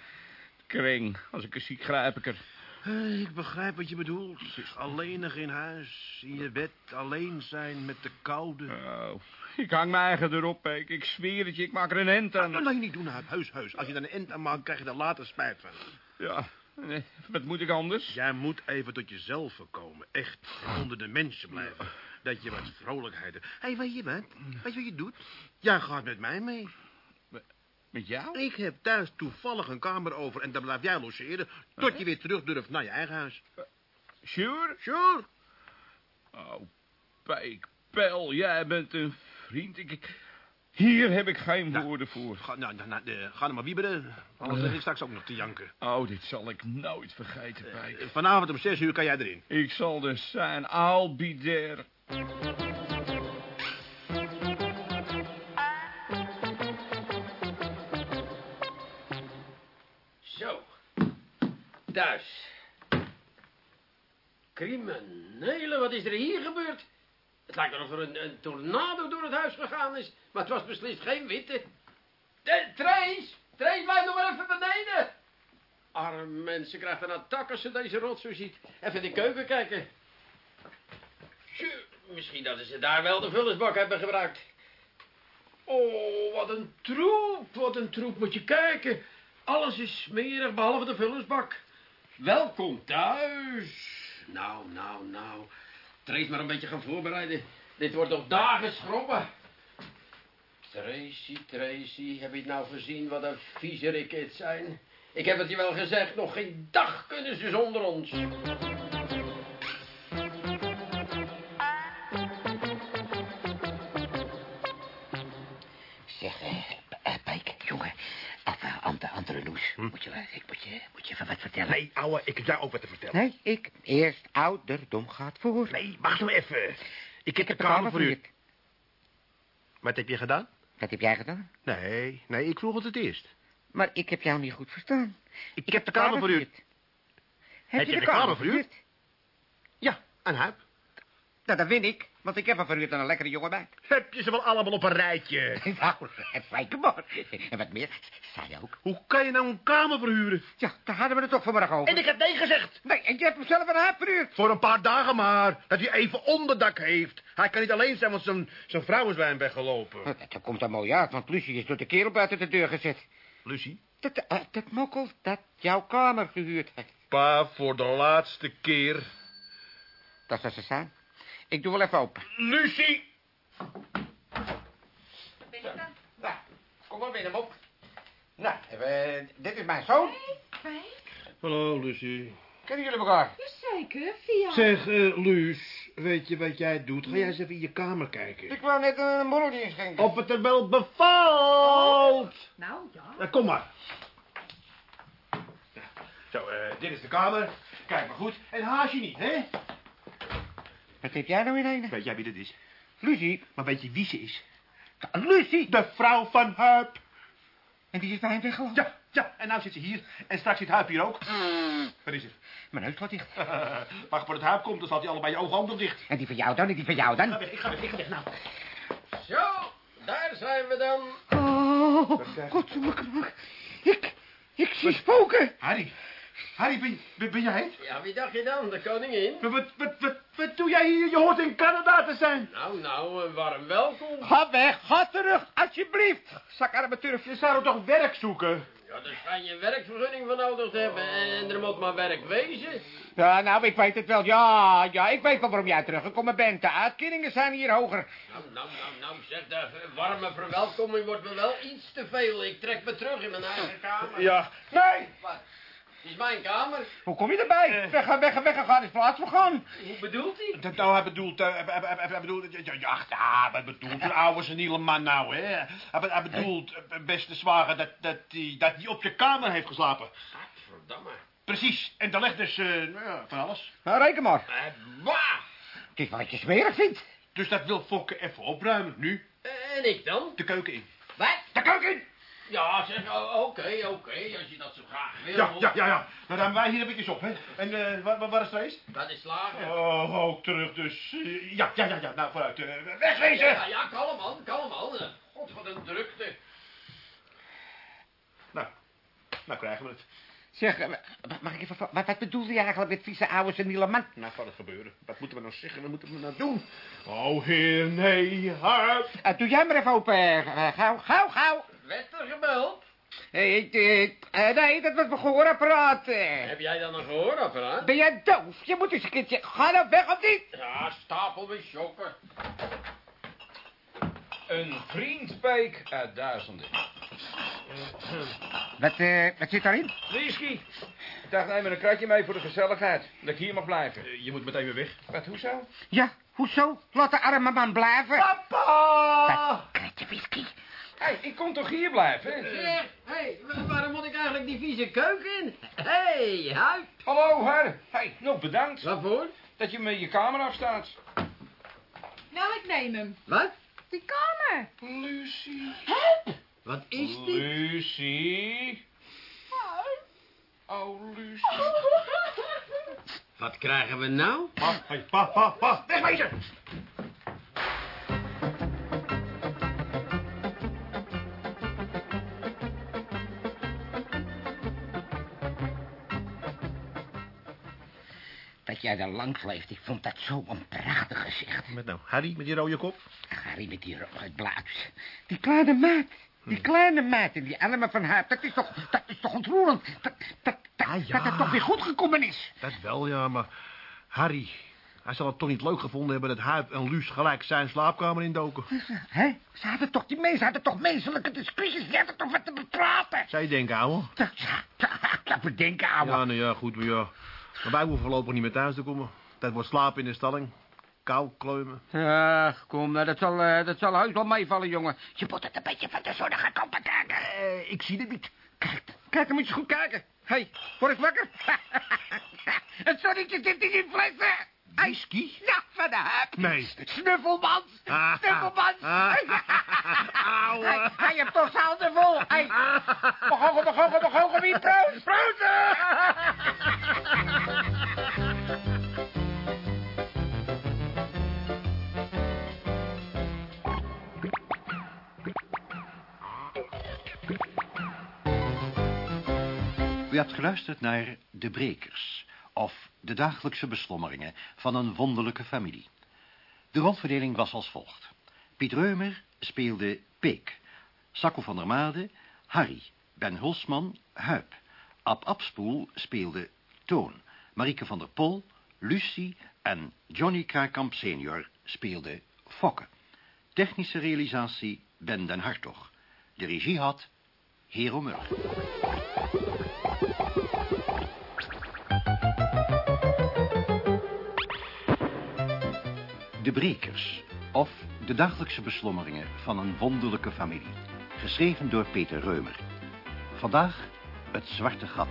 Kring, als ik er zie, grijp ik er. Eh, Ik begrijp wat je bedoelt. Alleenig in huis, in je bed, alleen zijn met de koude. Oh, ik hang mijn eigen erop, Pijk. Ik zweer het je, ik maak er een end aan. Dat laat je niet doen, huis, huis, huis. Als je daar een end aan maakt, krijg je daar later spijt van. Ja, nee, wat moet ik anders? Jij moet even tot jezelf komen. Echt, en onder de mensen blijven. Dat je wat vrolijkheid hebt. Hé, hey, weet je wat? Weet je wat je doet? Jij gaat met mij mee. Met jou? Ik heb thuis toevallig een kamer over en daar blijf jij logeren... tot je weer terug durft naar je eigen huis. Sure? Sure. Oh, Pijk, Pel, jij bent een vriend. Ik, hier heb ik geen Ja. woorden voor. Ga, nou, nou, nou, eh, ga er maar wieberen. Anders lig ik straks ook nog te janken. Oh, dit zal ik nooit vergeten, Pijk. Eh, Vanavond om zes uur kan jij erin. Ik zal er zijn, I'll be there. Criminelen, wat is er hier gebeurd? Het lijkt alsof er een, tornado door het huis gegaan is. Maar het was beslist geen witte. Trace! Trace, blijf nog maar even beneden! Arme mensen krijgen een attack als ze deze rotzooi ziet. Even in de keuken kijken. Tjie, misschien dat ze daar wel de vullersbak hebben gebruikt. Oh, wat een troep, wat een troep. Moet je kijken. Alles is smerig, behalve de vullersbak. Welkom thuis. Nou, nou, nou. Trace maar een beetje gaan voorbereiden. Dit wordt nog dagen schrobben. Tracy, Tracy, heb je het nou gezien wat een viezerik het zijn? Ik heb het je wel gezegd, nog geen dag kunnen ze zonder ons. Nee, ouwe, ik heb jou ook wat te vertellen. Nee, ik. Eerst ouderdom gaat voor. Nee, wacht nou even. Ik heb de kamer voor u. Wat heb je gedaan? Wat heb jij gedaan? Nee, nee, ik vroeg het het eerst. Maar ik heb jou niet goed verstaan. Ik, heb de kamer voor u. verhuurd. Heb, je de, kamer verhuurd? Ja, een huip. Nou, dat win ik, want ik heb hem verhuurd aan een lekkere jonge meid. Heb je ze wel allemaal op een rijtje? Nou, fijke maar. En wat meer, zei je ook. Hoe kan je nou een kamer verhuren? Ja, daar hadden we het toch vanmorgen over. En ik heb nee gezegd. Nee, en je hebt hem zelf een huis verhuurd. Voor een paar dagen maar. Dat hij even onderdak heeft. Hij kan niet alleen zijn, want zijn, zijn vrouw is bij hem weggelopen. Dat, dat komt dan mooi uit, want Lucie is door de kerel buiten de deur gezet. Lucie? Dat, uh, dat mokkel dat jouw kamer gehuurd heeft. Pa, voor de laatste keer. Dat zou ze zijn. Ik doe wel even open. Lucie! Nou, kom maar binnen, Mop. Nou, eh, dit is mijn zoon. Hallo, Lucie. Kennen jullie elkaar? Jazeker, via... Zeg, eh Luus, weet je wat jij doet? Ga jij eens even in je kamer kijken. Ik wou net een borreltje inschenken. Of het er wel bevalt. Nou, ja. Nou, kom maar. Zo, eh, dit is de kamer. Kijk maar goed. En haast je niet, hè? Wat heb jij nou in een? Weet jij wie dit is? Lucie. Maar weet je wie ze is? Lucie. De vrouw van Huip. En die is bij hem weggelopen. Ja, ja. En nou zit ze hier. En straks zit Huip hier ook. Wat is het? Mijn neus gaat dicht. Wacht voor het Huip komt, dan staat hij allebei je ogen dicht. En die van jou dan? En die van jou Ik ga dan? weg, ik ga weg, ik ga weg. Nou. Zo, daar zijn we dan. Oh, godverdomme. Ik, ik zie spoken. Harry. Harry, ben, ben, ben jij het? Ja, wie dacht je dan? De koningin? Wat, wat, wat, wat, doe jij hier? Je hoort in Canada te zijn. Nou, nou, een warm welkom. Ga weg, ga terug, alsjeblieft. Zakarme turf. Je zou toch werk zoeken? Ja, daar schijn je een werkvergunning voor nodig te hebben. En er moet maar werk wezen. Ja, nou, ik weet het wel. Ja, ja, ik weet wel waarom jij teruggekomen bent. De uitkeringen zijn hier hoger. Nou, nou, nou, nou, zeg, de warme verwelkoming wordt me wel iets te veel. Ik trek me terug in mijn eigen kamer. Ja. Nee. Wat? Het is mijn kamer. Hoe kom je erbij? Eh. Weg, weg, weg, ga eens plaats voor gaan. Hoe bedoelt hij? Dat nou, hij bedoelt, uh, hij, bedoelt, ja, ja, hij bedoelt, een oude seniele man nou, hè. Hij, hij bedoelt, eh, beste zwager, dat, dat, die, dat die op je kamer heeft geslapen. Verdamme. Precies, en daar ligt dus, eh, nou ja, van alles. Nou, reken maar. Eh, bah! Het is wat je smerig vindt. Dus dat wil Fokke even opruimen, nu, En ik dan? de keuken in. Wat? De keuken in! Ja, zeg, oké, oké, als je dat zo graag wil. Ja, ja, ja, ja. Nou, dan wij hier een beetje op, hè. En eh, waar, waar- waar is Trace? Dat is slagen. Oh, ook terug dus. Eh, ja, ja, ja, ja. Nou, vooruit. eh, wegwezen! Ja, ja, kalm man, kalm man. God, wat een drukte. Nou, nou krijgen we het. Zeg, mag ik even... van- Wat, wat bedoelde je eigenlijk met vieze oude seniele man? Nou, gaat het gebeuren. Wat moeten we nou zeggen? Wat moeten we nou doen? Oh, heer, nee, hard. Eh, doe jij maar even open. gauw, gauw, gauw. Werd er gebeld? Hé, hey, eh, nee, dat was mijn gehoorapparaat. eh. Heb jij dan een gehoorapparaat? Ben jij doof? Je moet eens een keertje... Ga nou weg of niet? Ja, stapel met chokken. Een vriendbeek uit duizenden. Wat, eh, wat zit daarin? Whisky. Ik dacht, neem maar een kratje mee voor de gezelligheid. Dat ik hier mag blijven. Eh, je moet meteen weer weg. Wat, hoezo? Ja, hoezo? Laat de arme man blijven. Papa! Kratje whisky. Hé, hey, ik kon toch hier blijven? Hé, wa- waarom moet ik eigenlijk die vieze keuken in? Hé, hey, huid. Hallo, Har. Hé, hey, nog bedankt Waarvoor? dat je me je kamer afstaat. Nou, ik neem hem. Wat? Die kamer. Lucie. Wat is dit? Lucie. Oh, Lucie. Wat krijgen we nou? Pa, hey, pa, pa, pa. Wegwezen! Jij daar langs leeft, ik vond dat zo een prachtig gezicht. Met nou, Harry met die rode kop. Harry met die rode blaadjes. Die kleine meid. Die kleine meid en die armen van haar. Dat is toch, dat is toch ontroerend. Dat, dat, dat, Ah, ja. dat het toch weer goed gekomen is. Dat wel, ja, maar Harry... Hij zal het toch niet leuk gevonden hebben dat Huip en Luus gelijk zijn slaapkamer indoken. Hè? Ze hadden toch, die mensen hadden toch menselijke discussies. Ze hadden toch wat te bepraten. Zij denken, ouwe. Ja, ja, ja, bedenken, ouwe. Ja, nou ja, goed, maar ja. Maar wij hoeven voorlopig niet meer thuis te komen. Dat wordt slapen in de stalling. Kou, kleumen. Ja, kom, nou, dat zal, eh, dat zal heus wel meevallen, jongen. Je moet het een beetje van de zonnige kant bekijken. Eh, ik zie het niet. Kijk, kijk, dan moet je eens goed kijken. Hé, hey, word ik wakker? het zonnetje zit in die flessen. Whisky? Ja, van de huip. Nee. Snuffelmans. Ah. Snuffelmans. Ah. Hij, hij heeft toch zijn handen vol. Hij... Begogen, begogen, begogen, wie proost. Proost. U hebt geluisterd naar De Brekers, of de dagelijkse beslommeringen van een wonderlijke familie. De rolverdeling was als volgt. Piet Reumer speelde Peek, Sacco van der Made, Harry, Ben Hulsman, Huip. Ab Abspoel speelde Toon, Marieke van der Pol, Lucie en Johnny Kraaikamp senior speelde Fokke. Technische realisatie Ben den Hartog. De regie had Hero Murg. De Brekers, of de dagelijkse beslommeringen van een wonderlijke familie. Geschreven door Peter Reumer. Vandaag het zwarte gat.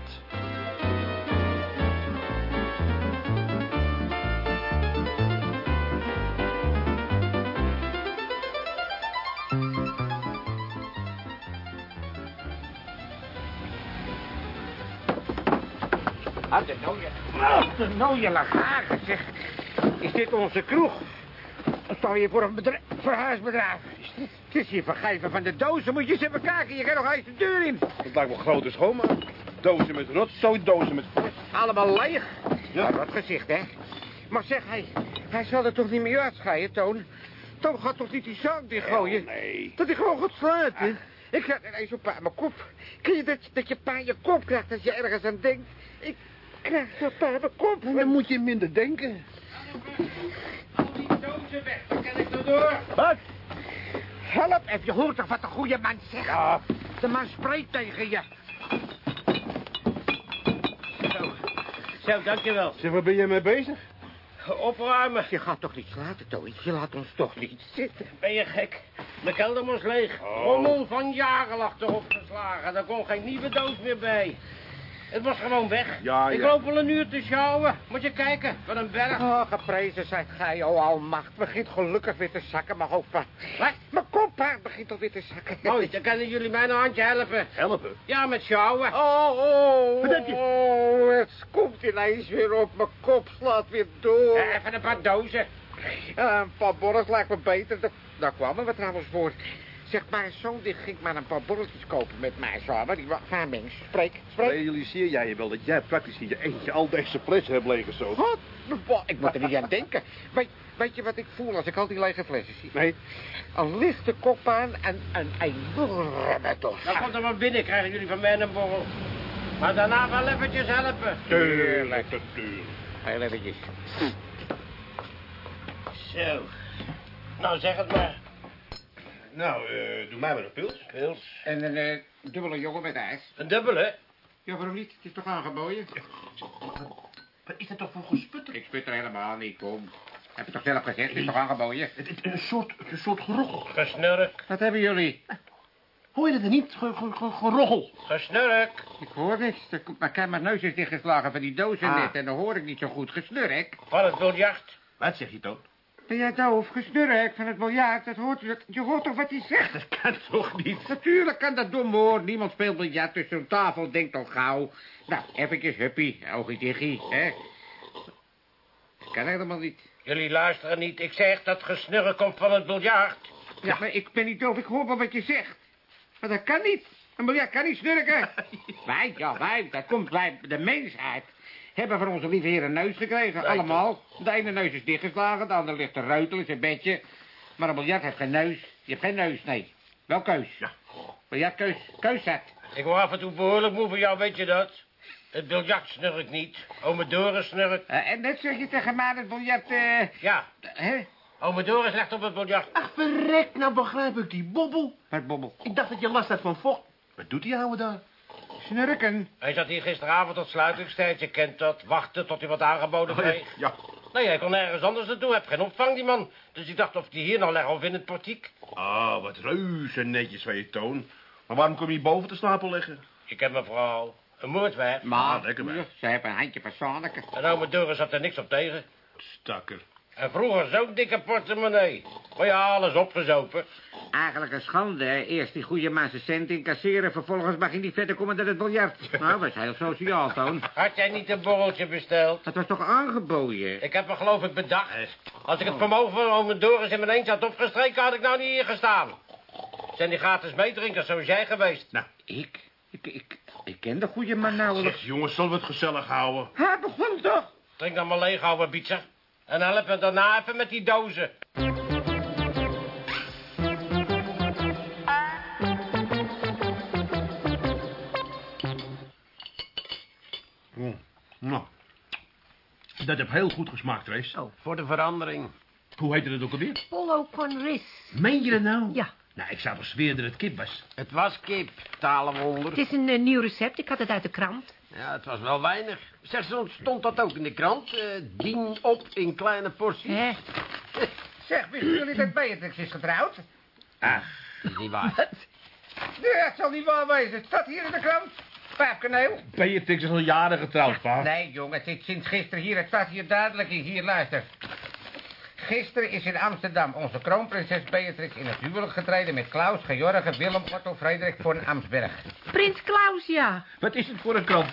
De. Oh, de nooie lagaren, zeg. Is dit onze kroeg? Of sta je voor een bedrijf, verhuisbedrijf? Het is hier vergeven van de dozen. Moet je eens even kijken. Je gaat nog eens de deur in. Het lijkt wel grote schoonmaak. Dozen met rotzooi, dozen met. Allemaal leeg. Ja. Ja, dat gezicht, hè. Maar zeg, hij, hij zal er toch niet meer uitscheiden, Toon? Toon gaat toch niet die zaak dichtgooien? nee. Dat hij gewoon gaat sluiten? Ik krijg ineens een paar mijn kop. Ken je dat, dat je pijn je kop krijgt als je ergens aan denkt? Ik krijg zo'n pijn mijn kop. Dan moet je minder denken. Dozen weg, dan kan ik er door. Wat? Help, heb je hoort toch wat de goede man zegt? Ja. De man spreekt tegen je. Zo, zo, dankjewel. Zeg, waar ben jij mee bezig? Opruimen. Je gaat toch niet slapen, Toon? Je laat ons toch niet zitten. Ben je gek? De kelder moest leeg. Oh. Rommel van jaren lag erop geslagen. Daar kon geen nieuwe doos meer bij. Het was gewoon weg. Ja, Ik ja. loop al een uur te sjouwen. Moet je kijken, wat een berg. Oh, geprezen zijt gij, o almacht. Begint gelukkig weer te zakken, maar hoofd. Wat? Mijn kop! begint alweer te zakken. Mooi, dan kunnen jullie mij een handje helpen. Helpen? Ja, met sjouwen. Oh, oh, Wat heb je? oh, het komt ineens weer op mijn kop, slaat weer door. Eh, Even een paar dozen. Ja, een paar borrels lijkt me beter. Daar, daar kwamen we trouwens voor. Zeg, mijn zoon die ging maar een paar borreltjes kopen met mij samen. Die was van mens. Spreek, spreek. Realiseer jij je wel dat jij praktisch in je eentje al deze flessen hebt liggen zo? Wat? Ik moet er niet aan denken. Weet, weet je wat ik voel als ik al die lege flessen zie? Nee, Een lichte kopaan en een enorme dorst. Dan komt er maar binnen, krijgen jullie van mij een borrel. Maar daarna wel eventjes helpen. tuurlijk, natuurlijk. Heel eventjes. Zo. Nou, zeg het maar. Nou, eh, doe mij maar een pils. Pils. En een eh, dubbele jongen met ijs. Een dubbele. Ja, waarom niet? Het is toch aangeboden? Wat is dat toch voor gesputter? Ik spit er helemaal niet, kom. Heb je toch zelf gezegd? Het is toch aangeboden? Het is een soort, een soort gerochel. Gesnurk. Wat hebben jullie? Hoor je dat niet? Ge- ge- ge- Gerochel. Gesnurk. Ik hoor niks. Er komt- Maar kijk, mijn neus is dichtgeslagen van die dozen Ah. net. En dan hoor ik niet zo goed. Gesnurk. Van het biljart. Wat zeg je, Toon? Ben jij doof? Gesnurk van het biljart. Dat hoort, dat, je hoort toch wat hij zegt? Dat kan toch niet? Natuurlijk kan dat dom hoor. Niemand speelt biljart, dus zo'n tafel denkt al gauw. Nou, eventjes huppie, oogje dichtie, hè. Dat kan helemaal niet. Jullie luisteren niet. Ik zeg dat gesnurk komt van het biljart. Ja, maar ik ben niet doof. Ik hoor wel wat je zegt. Maar dat kan niet. Een biljart kan niet snurken. wij, ja, wij, dat komt wij, de mensheid, hebben van onze lieve heer een neus gekregen. Allemaal. De ene neus is dichtgeslagen, de andere ligt te reutelen in zijn bedje. Maar een biljart heeft geen neus. Je hebt geen neus, nee. Wel keus. Ja. Biljart keus, keus zet. Ik word af en toe behoorlijk moe van jou, weet je dat? Het biljart snurkt niet. Ome Doris snurkt. Eh, en net zeg je tegen mij dat biljart, eh... Ja, Hè? ome Doris legt op het biljart. Ach, verrek, nou begrijp ik die bobbel. Wat bobbel? Ik dacht dat je last had van vocht. Wat doet die ouwe daar? Snurken. Hij zat hier gisteravond tot sluitingstijd. Je kent dat. Wachten tot hij wat aangeboden Oh, ja. kreeg. ja. Nee, hij kon nergens anders naartoe. Heb geen opvang, die man. Dus ik dacht of hij hier nou leggen of in het portiek. Ah, wat reuze netjes van je, Toon. Maar waarom kom je hier boven te slapen liggen? Ik heb mijn vrouw. Een moordwijf. Maar, lekker bij. ze hebben een handje Zanneke. En ome Doris had er niks op tegen. Stakker. En vroeger zo'n dikke portemonnee. Maar ja, alles opgezopen. Eigenlijk een schande, hè. Eerst die goede man zijn cent incasseren... vervolgens mag hij niet verder komen dan het biljart. Nou, dat is heel sociaal, Toon. Had jij niet een borreltje besteld? Dat was toch aangeboden? Ik heb me geloof ik bedacht. Als ik het vermogen van ome Doris in mijn eentje had opgestreken, had ik nou niet hier gestaan. Zijn die gratis meedrinkers zoals jij geweest? Nou, Ik? Ik, ik, ik ken de goede man nauwelijks. zeg jongens, zullen we het gezellig houden? Ha, begon toch? Drink dan maar leeg, ouwe bietser. En help me daarna even met die dozen. Nou, dat heeft heel goed gesmaakt, Trace. Oh, voor de verandering. Hoe heette het ook alweer? Pollo con ris. Meen je dat nou? Ja. Nou, ik zou wel zweren dat het kip was. Het was kip, talenwonder. Het is een eh, nieuw recept. Ik had het uit de krant. Ja, het was wel weinig. Zeg, zo stond dat ook in de krant. Eh, dien op in kleine porties. Hè? Zeg, wisten jullie dat Beatrix is getrouwd? Ach, Dat is niet waar. Nee, het zal niet waar wezen. Het staat hier in de krant. Paapkaneel. Beatrix is al jaren getrouwd, pa. Nee, jongen, het zit sinds gisteren hier. Het staat hier duidelijk in. Hier, luister. Gisteren is in Amsterdam onze kroonprinses Beatrix in het huwelijk getreden met Klaus, George, Willem, Otto, Frederik von Amsberg. Prins Klaus, ja. Wat is het voor een krant?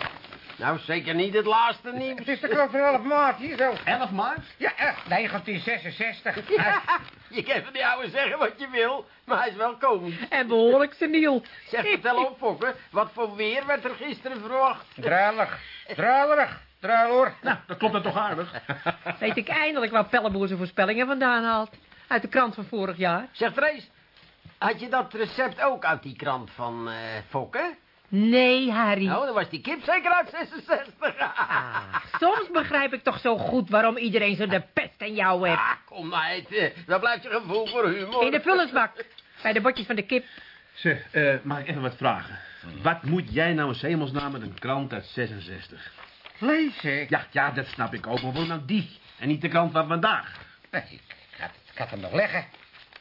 Nou, zeker niet het laatste nieuws. Het is de krant van 11 maart, hier zo. 11 maart? Ja, eh, 1966. Hij- Je kan van die ouwe zeggen wat je wil, maar hij is wel komisch. En behoorlijk seniel. Zeg, vertel op, Fokke. Wat voor weer werd er gisteren verwacht? Druilig, druilerig, druiloor. Nou, dat klopt dan toch aardig. Weet ik eindelijk waar Pelleboer zijn voorspellingen vandaan haalt. Uit de krant van vorig jaar. Zeg, Trace, had je dat recept ook uit die krant van eh Fokke? Nee, Harry. Nou, dan was die kip zeker uit 66. Ah, soms begrijp ik toch zo goed waarom iedereen zo de pest aan jou heeft. Ah, kom meid, eh, waar blijft je gevoel voor humor? In de vullersbak. Bij de bordjes van de kip. Zeg, eh, mag ik even wat vragen? Wat moet jij nou in hemelsnaam met een krant uit 66? Lezen? Ja, ja, dat snap ik ook, maar waarom nou die? En niet de krant van vandaag? Nee, ik ga, ik ga hem nog leggen.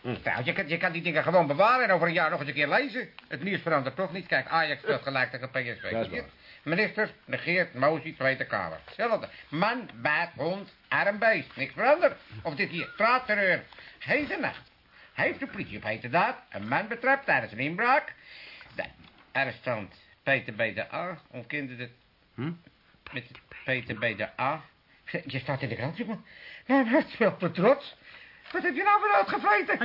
Nou, je kan, je kan die dingen gewoon bewaren en over een jaar nog eens een keer lezen. Het nieuws verandert toch niet. Kijk, Ajax speelt gelijk tegen PSV. Dat is. Minister negeert motie Tweede Kamer. Hetzelfde. Man, baat, hond, arm, beest. Niks veranderd. Of dit hier, straatterreur. Heden nacht heeft de politie op heterdaad een man betrapt tijdens een inbraak. De arrestant Peter B. de A ontkende de... Hm? Met Peter B. de A. Je staat in de krant, jongen. Dat is wel voor trots. Wat heb je nou voor uitgevreten?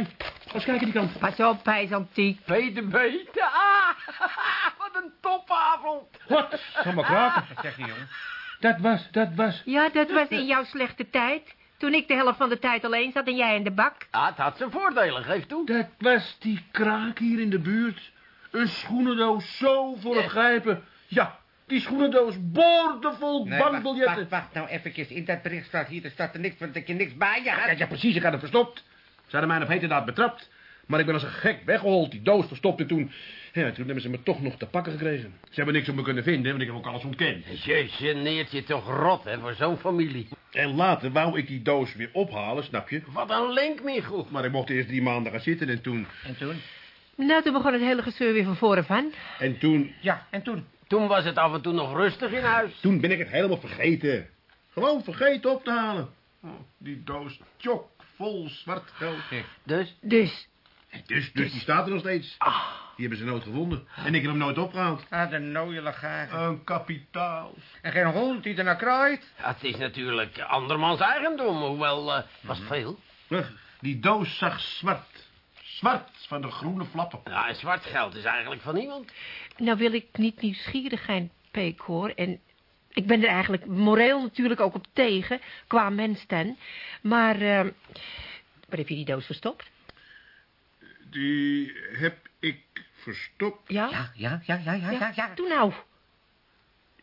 Eens kijken die kant. Pas op, Pijs Antiek. Peter Beter. Ah, wat een topavond. Wat? Ga maar kraken. Zeg je, jongen? Dat was, dat was... Ja, dat was in jouw slechte tijd. Toen ik de helft van de tijd alleen zat en jij in de bak. Ah, het had zijn voordelen, geef toe. Dat was die kraak hier in de buurt. Een schoenendoos zo voor het grijpen. Ja, die schoenendoos boordevol Nee, wacht, bankbiljetten. wacht, wacht nou eventjes. In dat bericht staat hier, er staat er niks van dat je niks bij je had. Ja, ja, precies, ik had het verstopt. Ze hadden mij op heterdaad betrapt. Maar ik ben als een gek weggehold, die doos verstopt en toen... Ja, toen hebben ze me toch nog te pakken gekregen. Ze hebben niks op me kunnen vinden, want ik heb ook alles ontkend. Je geneert je toch rot, hè, voor zo'n familie. En later wou ik die doos weer ophalen, snap je? Wat een link, Michiel. Maar ik mocht eerst drie maanden gaan zitten en toen... En toen? Nou, toen begon het hele gezeur weer van voren van. En toen... Ja, en toen? Toen was het af en toe nog rustig in huis. Toen ben ik het helemaal vergeten. Gewoon vergeten op te halen. Oh, die doos tjok vol zwart geld. Dus? Dus, Dus, dus die staat er nog steeds. Die hebben ze nooit gevonden. En ik heb hem nooit opgehaald. Ah, de nooie. Een kapitaal. En geen hond die er naar kraait. Het is natuurlijk andermans eigendom, hoewel, eh was het veel. Die doos zag zwart. Zwart van de groene flappen. Ja, en zwart geld is eigenlijk van niemand. nou wil ik niet nieuwsgierig zijn, Peek, hoor. En ik ben er eigenlijk moreel natuurlijk ook op tegen, qua mens dan. Maar, eh, waar heb je die doos verstopt? Die heb ik verstopt. Ja? Ja, ja, ja, ja, ja, ja. ja. Doe nou.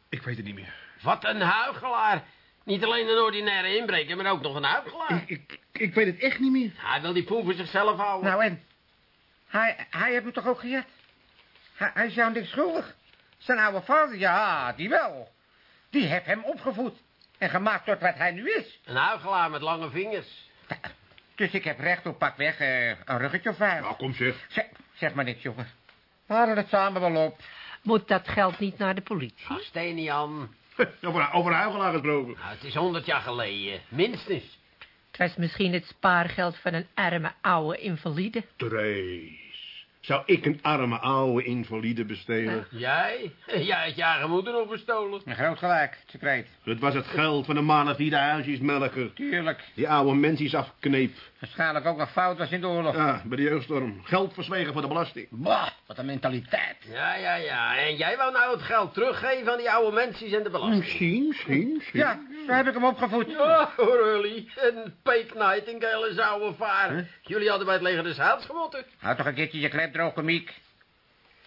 Ik weet het niet meer. Wat een huigelaar. Niet alleen een ordinaire inbreker, maar ook nog een huigelaar. Ik, ik, ik weet het echt niet meer. Hij wil die poel voor zichzelf houden. Nou en? Hij, hij heeft hem toch ook gejat? Hij, hij is jou niks schuldig. Zijn oude vader, ja, die wel. Die heeft hem opgevoed. En gemaakt tot wat hij nu is. Een huigelaar met lange vingers. Dus ik heb recht op pakweg eh, een ruggetje of vijf. Nou, kom zeg. Zeg, zeg maar niks, jongen. We hadden het samen wel op. Moet dat geld niet naar de politie? Ah, Stenian. Over, over een huigelaar gesproken. Nou, het is honderd jaar geleden. Minstens. Het was misschien het spaargeld van een arme oude invalide. Trace. Zou ik een arme oude invalide bestelen? Jij? Jij had je eigen moeder nog bestolen. Een groot gelijk, secreet. Het was het geld van de malafide huisjesmelker. Tuurlijk. Die oude mensjes afkneep. Waarschijnlijk ook nog fout was in de oorlog. Ja, bij de jeugdstorm. Geld verzwegen voor de belasting. Bah, wat een mentaliteit. Ja, ja, ja. En jij wou nou het geld teruggeven aan die oude mensen en de belasting. Misschien, misschien, misschien. Ja, zo heb ik hem opgevoed. Ja, hoor, Hully. En Peek Nightingale is oude vaar. Jullie hadden bij het leger des Heils gemotten. Houd toch een keertje je klep droog, komiek.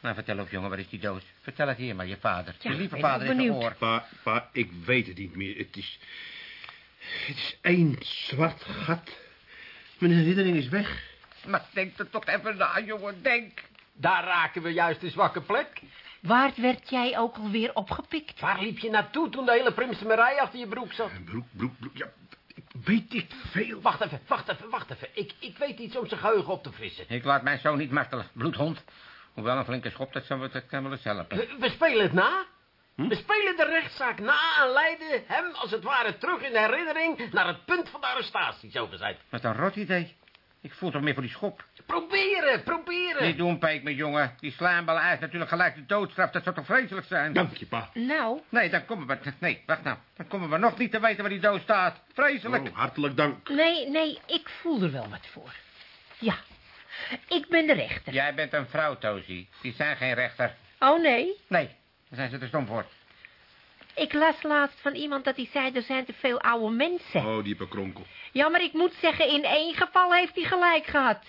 Nou, vertel op, jongen, waar is die doos? Vertel het hier maar, je vader. Ja, je lieve vader is benieuwd. gehoor. Pa, pa, ik weet het niet meer. Het is... Het is één zwart gat. Mijn herinnering is weg. Maar denk er toch even na, jongen, denk. Daar raken we juist de zwakke plek. Waar werd jij ook alweer opgepikt? Waar liep je naartoe toen de hele primsemerij achter je broek zat? Broek, broek, broek. Ja, ik weet niet veel. Wacht even, wacht even, wacht even. Ik, ik weet iets om zijn geheugen op te frissen. Ik laat mijn zoon niet martelen, bloedhond. Hoewel een flinke schop, dat, zou, dat kan wel eens helpen. We, we spelen het na. We spelen de rechtszaak na en leiden hem als het ware terug in de herinnering naar het punt van de arrestatie, zo gezegd. Wat een rot idee. Ik voel toch meer voor die schop. Proberen, proberen. Niet doen, Peek, mijn jongen. Die slaanbal eist natuurlijk gelijk de doodstraf. Dat zou toch vreselijk zijn? Dank je, pa. Nou, Nee, dan komen we... Nee, wacht nou. Dan komen we nog niet te weten waar die dood staat. Vreselijk. Oh, hartelijk dank. nee, nee, ik voel er wel wat voor. Ja, ik ben de rechter. Jij bent een vrouw, Tozy. Die zijn geen rechter. Oh nee, Nee, daar zijn ze te stom voor. ik las laatst van iemand dat hij zei er zijn te veel oude mensen. Oh, die kronkel. Ja, maar ik moet zeggen, in één geval heeft hij gelijk gehad.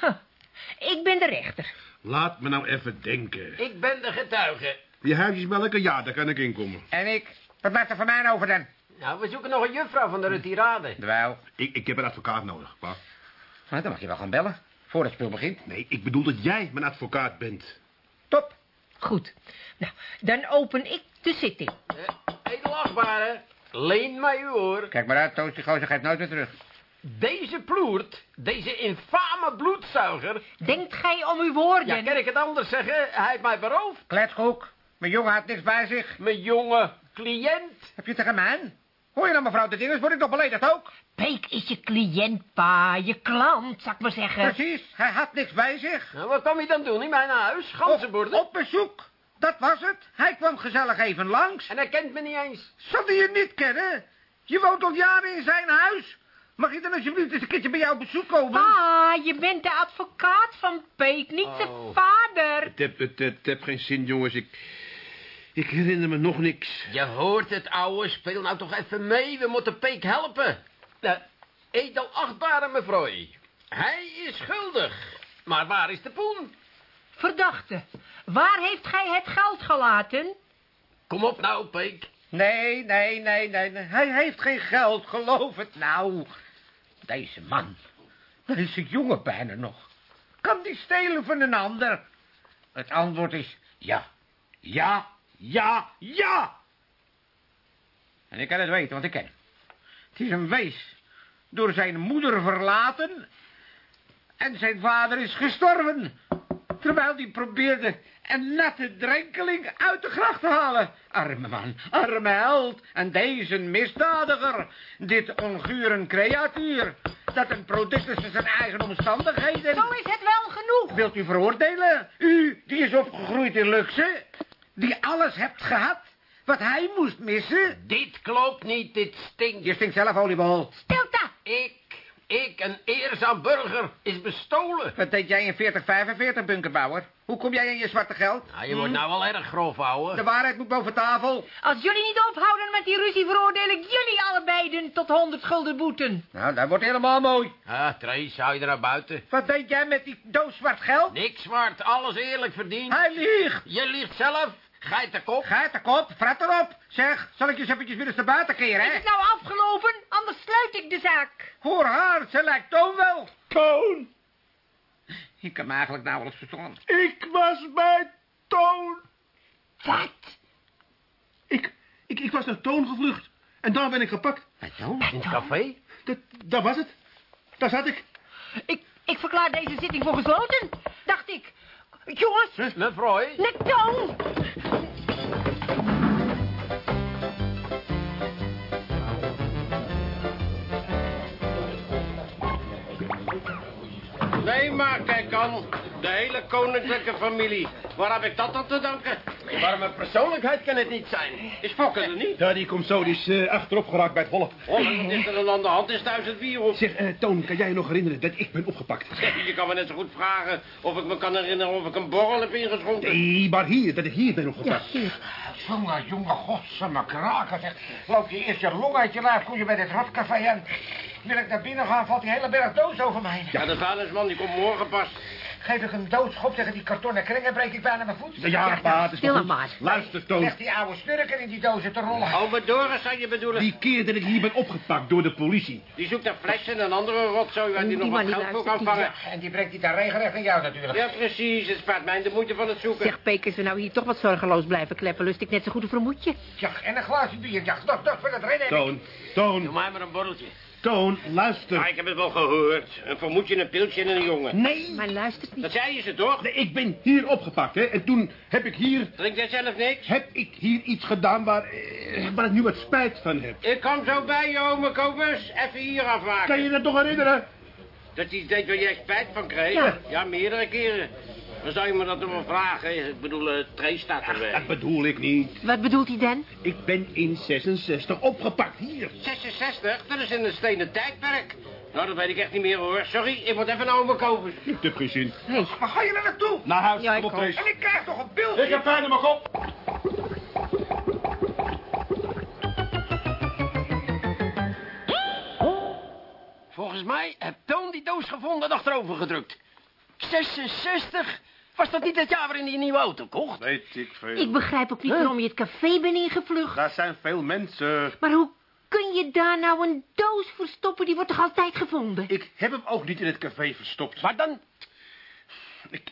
Huh. Ik ben de rechter. Laat me nou even denken. Ik ben de getuige. Die huisjesmelker, ja, daar kan ik inkomen. En ik? Wat blijft er van mij over dan? Nou, we zoeken nog een juffrouw van de retirade. Wel, Ik, ik heb een advocaat nodig, pa. nou, dan mag je wel gaan bellen. Voor het spul begint. Nee, ik bedoel dat jij mijn advocaat bent. Top. Goed. Nou, dan open ik de zitting. Eh, Edelachtbare, leen mij uw oor. Kijk maar uit, Toos. Die gozer gaat nooit meer terug. Deze ploert, deze infame bloedzuiger... Denkt gij om uw woorden? Ja, kan ik het anders zeggen? Hij heeft mij beroofd. Kletskoek. Mijn jongen had niks bij zich. Mijn jonge cliënt. Heb je tegen mij? Hoor je nou, mevrouw de Dinges, word ik nog beledigd ook? Peek is je cliënt, pa. Je klant, zou ik maar zeggen. Precies, hij had niks bij zich. Nou, wat kwam je dan doen in mijn huis? Ganzenborden? Op bezoek. Dat was het. Hij kwam gezellig even langs. En hij kent me niet eens. Zal hij je niet kennen? Je woont al jaren in zijn huis. Mag ik dan alsjeblieft eens een keertje bij jou op bezoek komen? Pa, je bent de advocaat van Peek, niet zijn Oh. vader. Het heb, het, het heb geen zin, jongens. Ik, ik herinner me nog niks. Je hoort het, ouwe. Speel nou toch even mee. We moeten Peek helpen. Nou, edelachtbare mevrouw. Hij is schuldig. Maar waar is de poen? Verdachte, waar heeft gij het geld gelaten? Kom op nou, Peek. Nee, nee, nee, nee, nee. Hij heeft geen geld, geloof het nou. Deze man, deze jongen bijna nog. Kan die stelen van een ander? Het antwoord is ja. Ja, ja, ja. En ik kan het weten, want ik ken hem. Het is een wees. Door zijn moeder verlaten. En zijn vader is gestorven. Terwijl hij probeerde een natte drenkeling uit de gracht te halen. Arme man, arme held. En deze misdadiger. Dit onguren creatuur. Dat een product is van zijn eigen omstandigheden. Zo is het wel genoeg. Wilt u veroordelen? U, die is opgegroeid in luxe. Die alles hebt gehad. Wat hij moest missen. Dit klopt niet, dit stinkt. Je stinkt zelf, oliebol. Stilte. Ik, ik, een eerzaam burger, is bestolen. Wat deed jij in 4045, bunkerbouwer? Hoe kom jij aan je zwarte geld? Nou, je wordt nou wel erg grof, ouwe. De waarheid moet boven tafel. Als jullie niet ophouden met die ruzie, veroordeel ik jullie allebei tot 100 gulden boeten. Nou, dat wordt helemaal mooi. Ah, Trace, hou je er naar buiten. Wat deed jij met die doos zwart geld? Niks zwart, alles eerlijk verdiend. Hij liegt. Je liegt zelf. Geit de kop. Ga de kop, fret erop. Zeg, zal ik je eens eventjes weer eens naar buiten keren, Is hè? het nou afgelopen? Anders sluit ik de zaak. Hoor haar, ze lijkt Toon wel. Toon! Ik me eigenlijk nauwelijks verstaan. Ik was bij Toon. Wat? Ik, ik, ik was naar Toon gevlucht. En daar ben ik gepakt. Bij Toon? In het café? Dat, daar was het. Daar zat ik. Ik, ik verklaar deze zitting voor gesloten, dacht ik. Jongens, Mevrouw, net toon. Nee, maar kijk aan. De hele koninklijke familie. Waar heb ik dat aan te danken? maar mijn persoonlijkheid kan het niet zijn. Is Fokker er niet? Ja, die komt zo. Die is eh, achterop geraakt bij het hollen. Oh, wat is er dan aan de hand? Is thuis het virus? Zeg, eh, Toon, kan jij je nog herinneren dat ik ben opgepakt? Je kan me net zo goed vragen of ik me kan herinneren of ik een borrel heb ingeschonken. Nee, maar hier, dat ik hier ben opgepakt. Jongen, jongen, godsamme kraken, zeg. Loop je eerst je long uit je lijf, kom je bij dit rotcafé en... Wil ik naar binnen gaan, valt die hele berg doos over mij. Ja, de vuilnisman die komt morgen pas. Geef ik een doodschop tegen die kartonnen kringen, breek ik bijna mijn voet. Ja, pa, het is maar. Luister, Toon. Leg die oude snurken in die dozen te rollen. Oh, Doris zou je bedoelen. Die, Die keer dat ik hier ben opgepakt door de politie. zoekt naar flessen en andere rotzooi waar hij Die nog wat die geld voor kan vangen. Ja, en die brengt die daar regelrecht aan jou natuurlijk. Ja, precies. Het spaart mij de moeite van het zoeken. Zeg, Peek, als we nou hier toch wat zorgeloos blijven kleppen, lust ik net zo goed een vermoedje. Ja, en een glaasje bier. Ja, dag, dag, voor het rennen. Toon, Doe Toon, mij maar een borreltje. Toon, luister. Ah, ik heb het wel gehoord. Een vermoedje, een piltje en een jongen. Nee, Maar luistert niet. Dat zei je ze toch? nee, ik ben hier opgepakt, hè. En toen heb ik hier, Drink jij zelf niks? heb ik hier iets gedaan waar, eh, waar ik nu wat spijt van heb. Ik kom zo bij je, ome Kobus. Even hier afmaken. Kan je dat nog herinneren? Dat hij deed waar jij spijt van kreeg? Ja. meerdere keren. Dan zou je me dat nog wel vragen. Ik bedoel, uh, Trace staat erbij. Dat bedoel ik niet. Wat bedoelt hij dan? Ik ben in 66 opgepakt, hier. 66? Dat is in een stenen tijdperk. Nou, dat weet ik echt niet meer hoor. Sorry, ik moet even naar ome Kobus. Ik heb geen zin. Hey. Waar ga je nou naartoe? Naar huis, Ja, ik kom op. En ik krijg toch een beeld. Ik heb pijn in mijn kop. Volgens mij heeft Toon die doos gevonden en achterover gedrukt. 66? Was dat niet het jaar waarin hij een nieuwe auto kocht? Weet ik veel. Ik begrijp ook niet waarom je het café bent ingevlucht. Daar zijn veel mensen. Maar hoe kun je daar nou een doos verstoppen? Die wordt toch altijd gevonden? Ik heb hem ook niet in het café verstopt. Maar dan, Ik,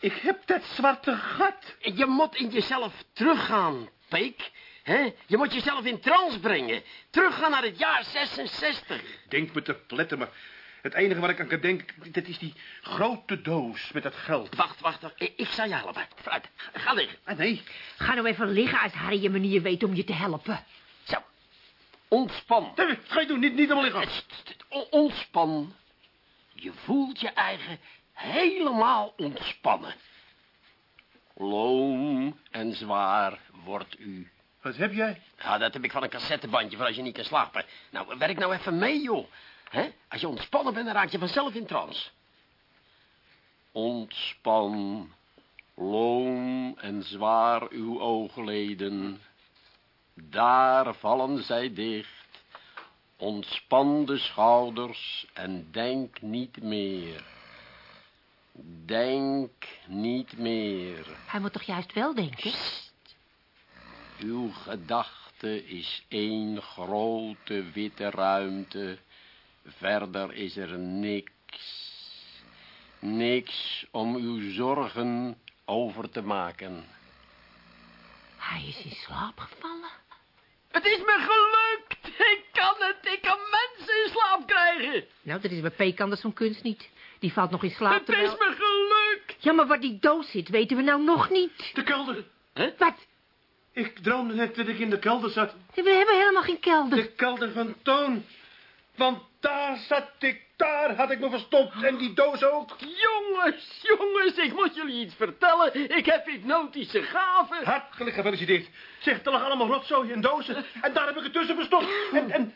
ik heb dat zwarte gat. je moet in jezelf teruggaan, Peek. hè? Je moet jezelf in trance brengen. Teruggaan naar het jaar 66. Denk me te pletten, maar het enige wat ik aan kan denken, dat is die grote doos met dat geld. Wacht, wacht, wacht. Ik, ik zal je helpen. Vooruit. Ga liggen. Ah, nee. Ga nou even liggen als Harry je manier weet om je te helpen. Zo. Ontspan. Wat ga je doen? Niet, niet allemaal liggen. St- st- o- Ontspan. Je voelt je eigen helemaal ontspannen. Loom en zwaar wordt u. Wat heb jij? Ja, dat heb ik van een cassettebandje voor als je niet kan slapen. Nou, werk nou even mee, joh. Hè? Als je ontspannen bent, dan raak je vanzelf in trance. Ontspan, loom en zwaar uw oogleden. Daar vallen zij dicht. Ontspan de schouders en denk niet meer. Denk niet meer. Hij moet toch juist wel denken? Uw gedachte is één grote witte ruimte. Verder is er niks. Niks om uw zorgen over te maken. Hij is in slaap gevallen. Het is me gelukt. Ik kan het. Ik kan mensen in slaap krijgen. Nou, dat is bij Peek anders van kunst niet. Die valt nog in slaap Het is terwijl... me gelukt. Ja, maar waar die doos zit, weten we nou nog niet. De kelder. Wat? Ik droomde net dat ik in de kelder zat. We hebben helemaal geen kelder. De kelder van Toon. Want daar zat ik, daar had ik me verstopt. En die doos ook. Jongens, jongens, ik moet jullie iets vertellen. Ik heb hypnotische gaven. Hartelijk gefeliciteerd. Zeg, er lag allemaal rotzooi in dozen. En daar heb ik het tussen verstopt. En, en,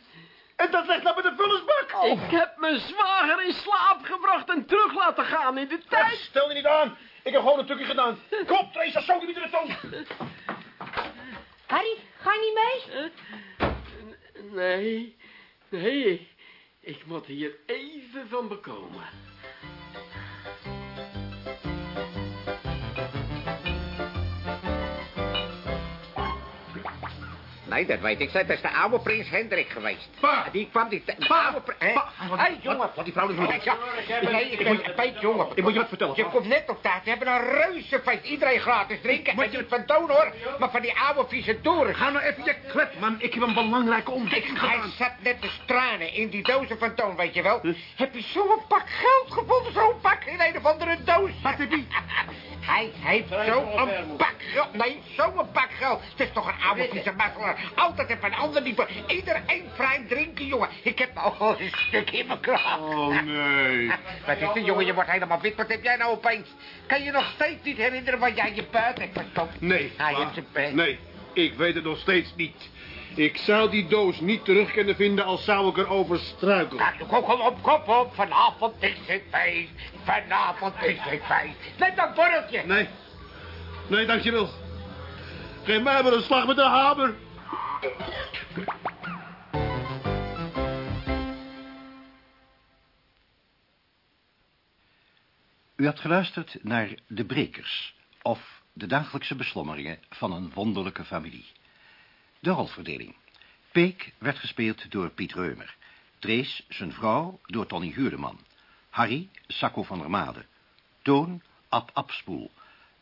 en dat ligt nou met de vullersbak. Ik heb mijn zwager in slaap gebracht en terug laten gaan in de tijd. stel je niet aan. Ik heb gewoon een tukje gedaan. Kom, Trace, zo niet in de toon. Harry, ga je niet mee? Nee, nee, ik moet hier even van bekomen. Nee, dat weet ik. Dat is de oude prins Hendrik geweest. Pa! Die kwam die... De Pa! oude prins... Pa! Hé, hey, jongen. Wat die vrouw doen? Ja, nee, ik ben Peet, jongen. Ik moet je wat vertellen. Je komt net op tijd. We hebben een reuzenfeest. Iedereen gratis drinken. En niet van Toon, hoor. Maar van die oude vieze toren. Ga nou even je klep, man. Ik heb een belangrijke ontdekking Hij gedaan. zat net te stranen in die dozen van Toon, weet je wel. Heb je zo'n pak geld gevonden? Zo'n pak in een of andere doos? Wat heb je? Hij heeft zo'n pak geld. Nee, zo'n pak geld. Het is toch een oude vieze makkelaar. Altijd even een ander diepe. Iedereen vrij drinken, jongen. Ik heb al een stuk in mijn kraag. Oh, nee. Wat is dit, jongen? Je wordt helemaal wit. Wat heb jij nou opeens? Kan je nog steeds niet herinneren wat jij je buit hebt verstopt? Nee. Hij heeft zijn. Nee, ik weet het nog steeds niet. Ik zou die doos niet terug kunnen vinden als zou ik erover struikelen. Nou, kom, kom op, kom op. Vanavond is het feest. Vanavond is het feest. Neem dat borreltje. Nee. Nee, dankjewel. Geef mij maar een slag met de hamer. U had geluisterd naar De Brekers, of de dagelijkse beslommeringen van een wonderlijke familie. De rolverdeling. Peek werd gespeeld door Piet Reumer. Drees, zijn vrouw, door Tony Huurdeman. Harry, Sacco van der Made. Toon, Ab Abspoel.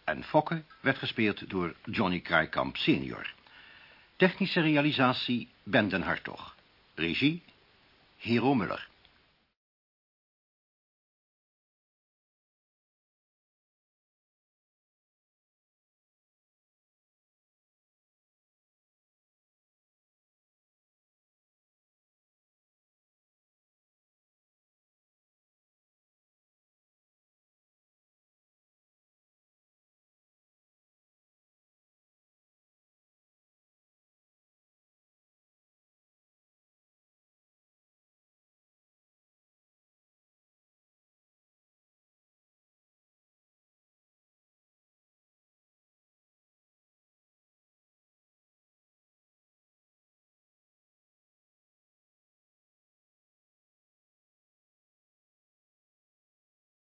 En Fokke werd gespeeld door Johnny Kraaikamp senior. Technische realisatie Ben den Hartog. Regie, Hero Muller.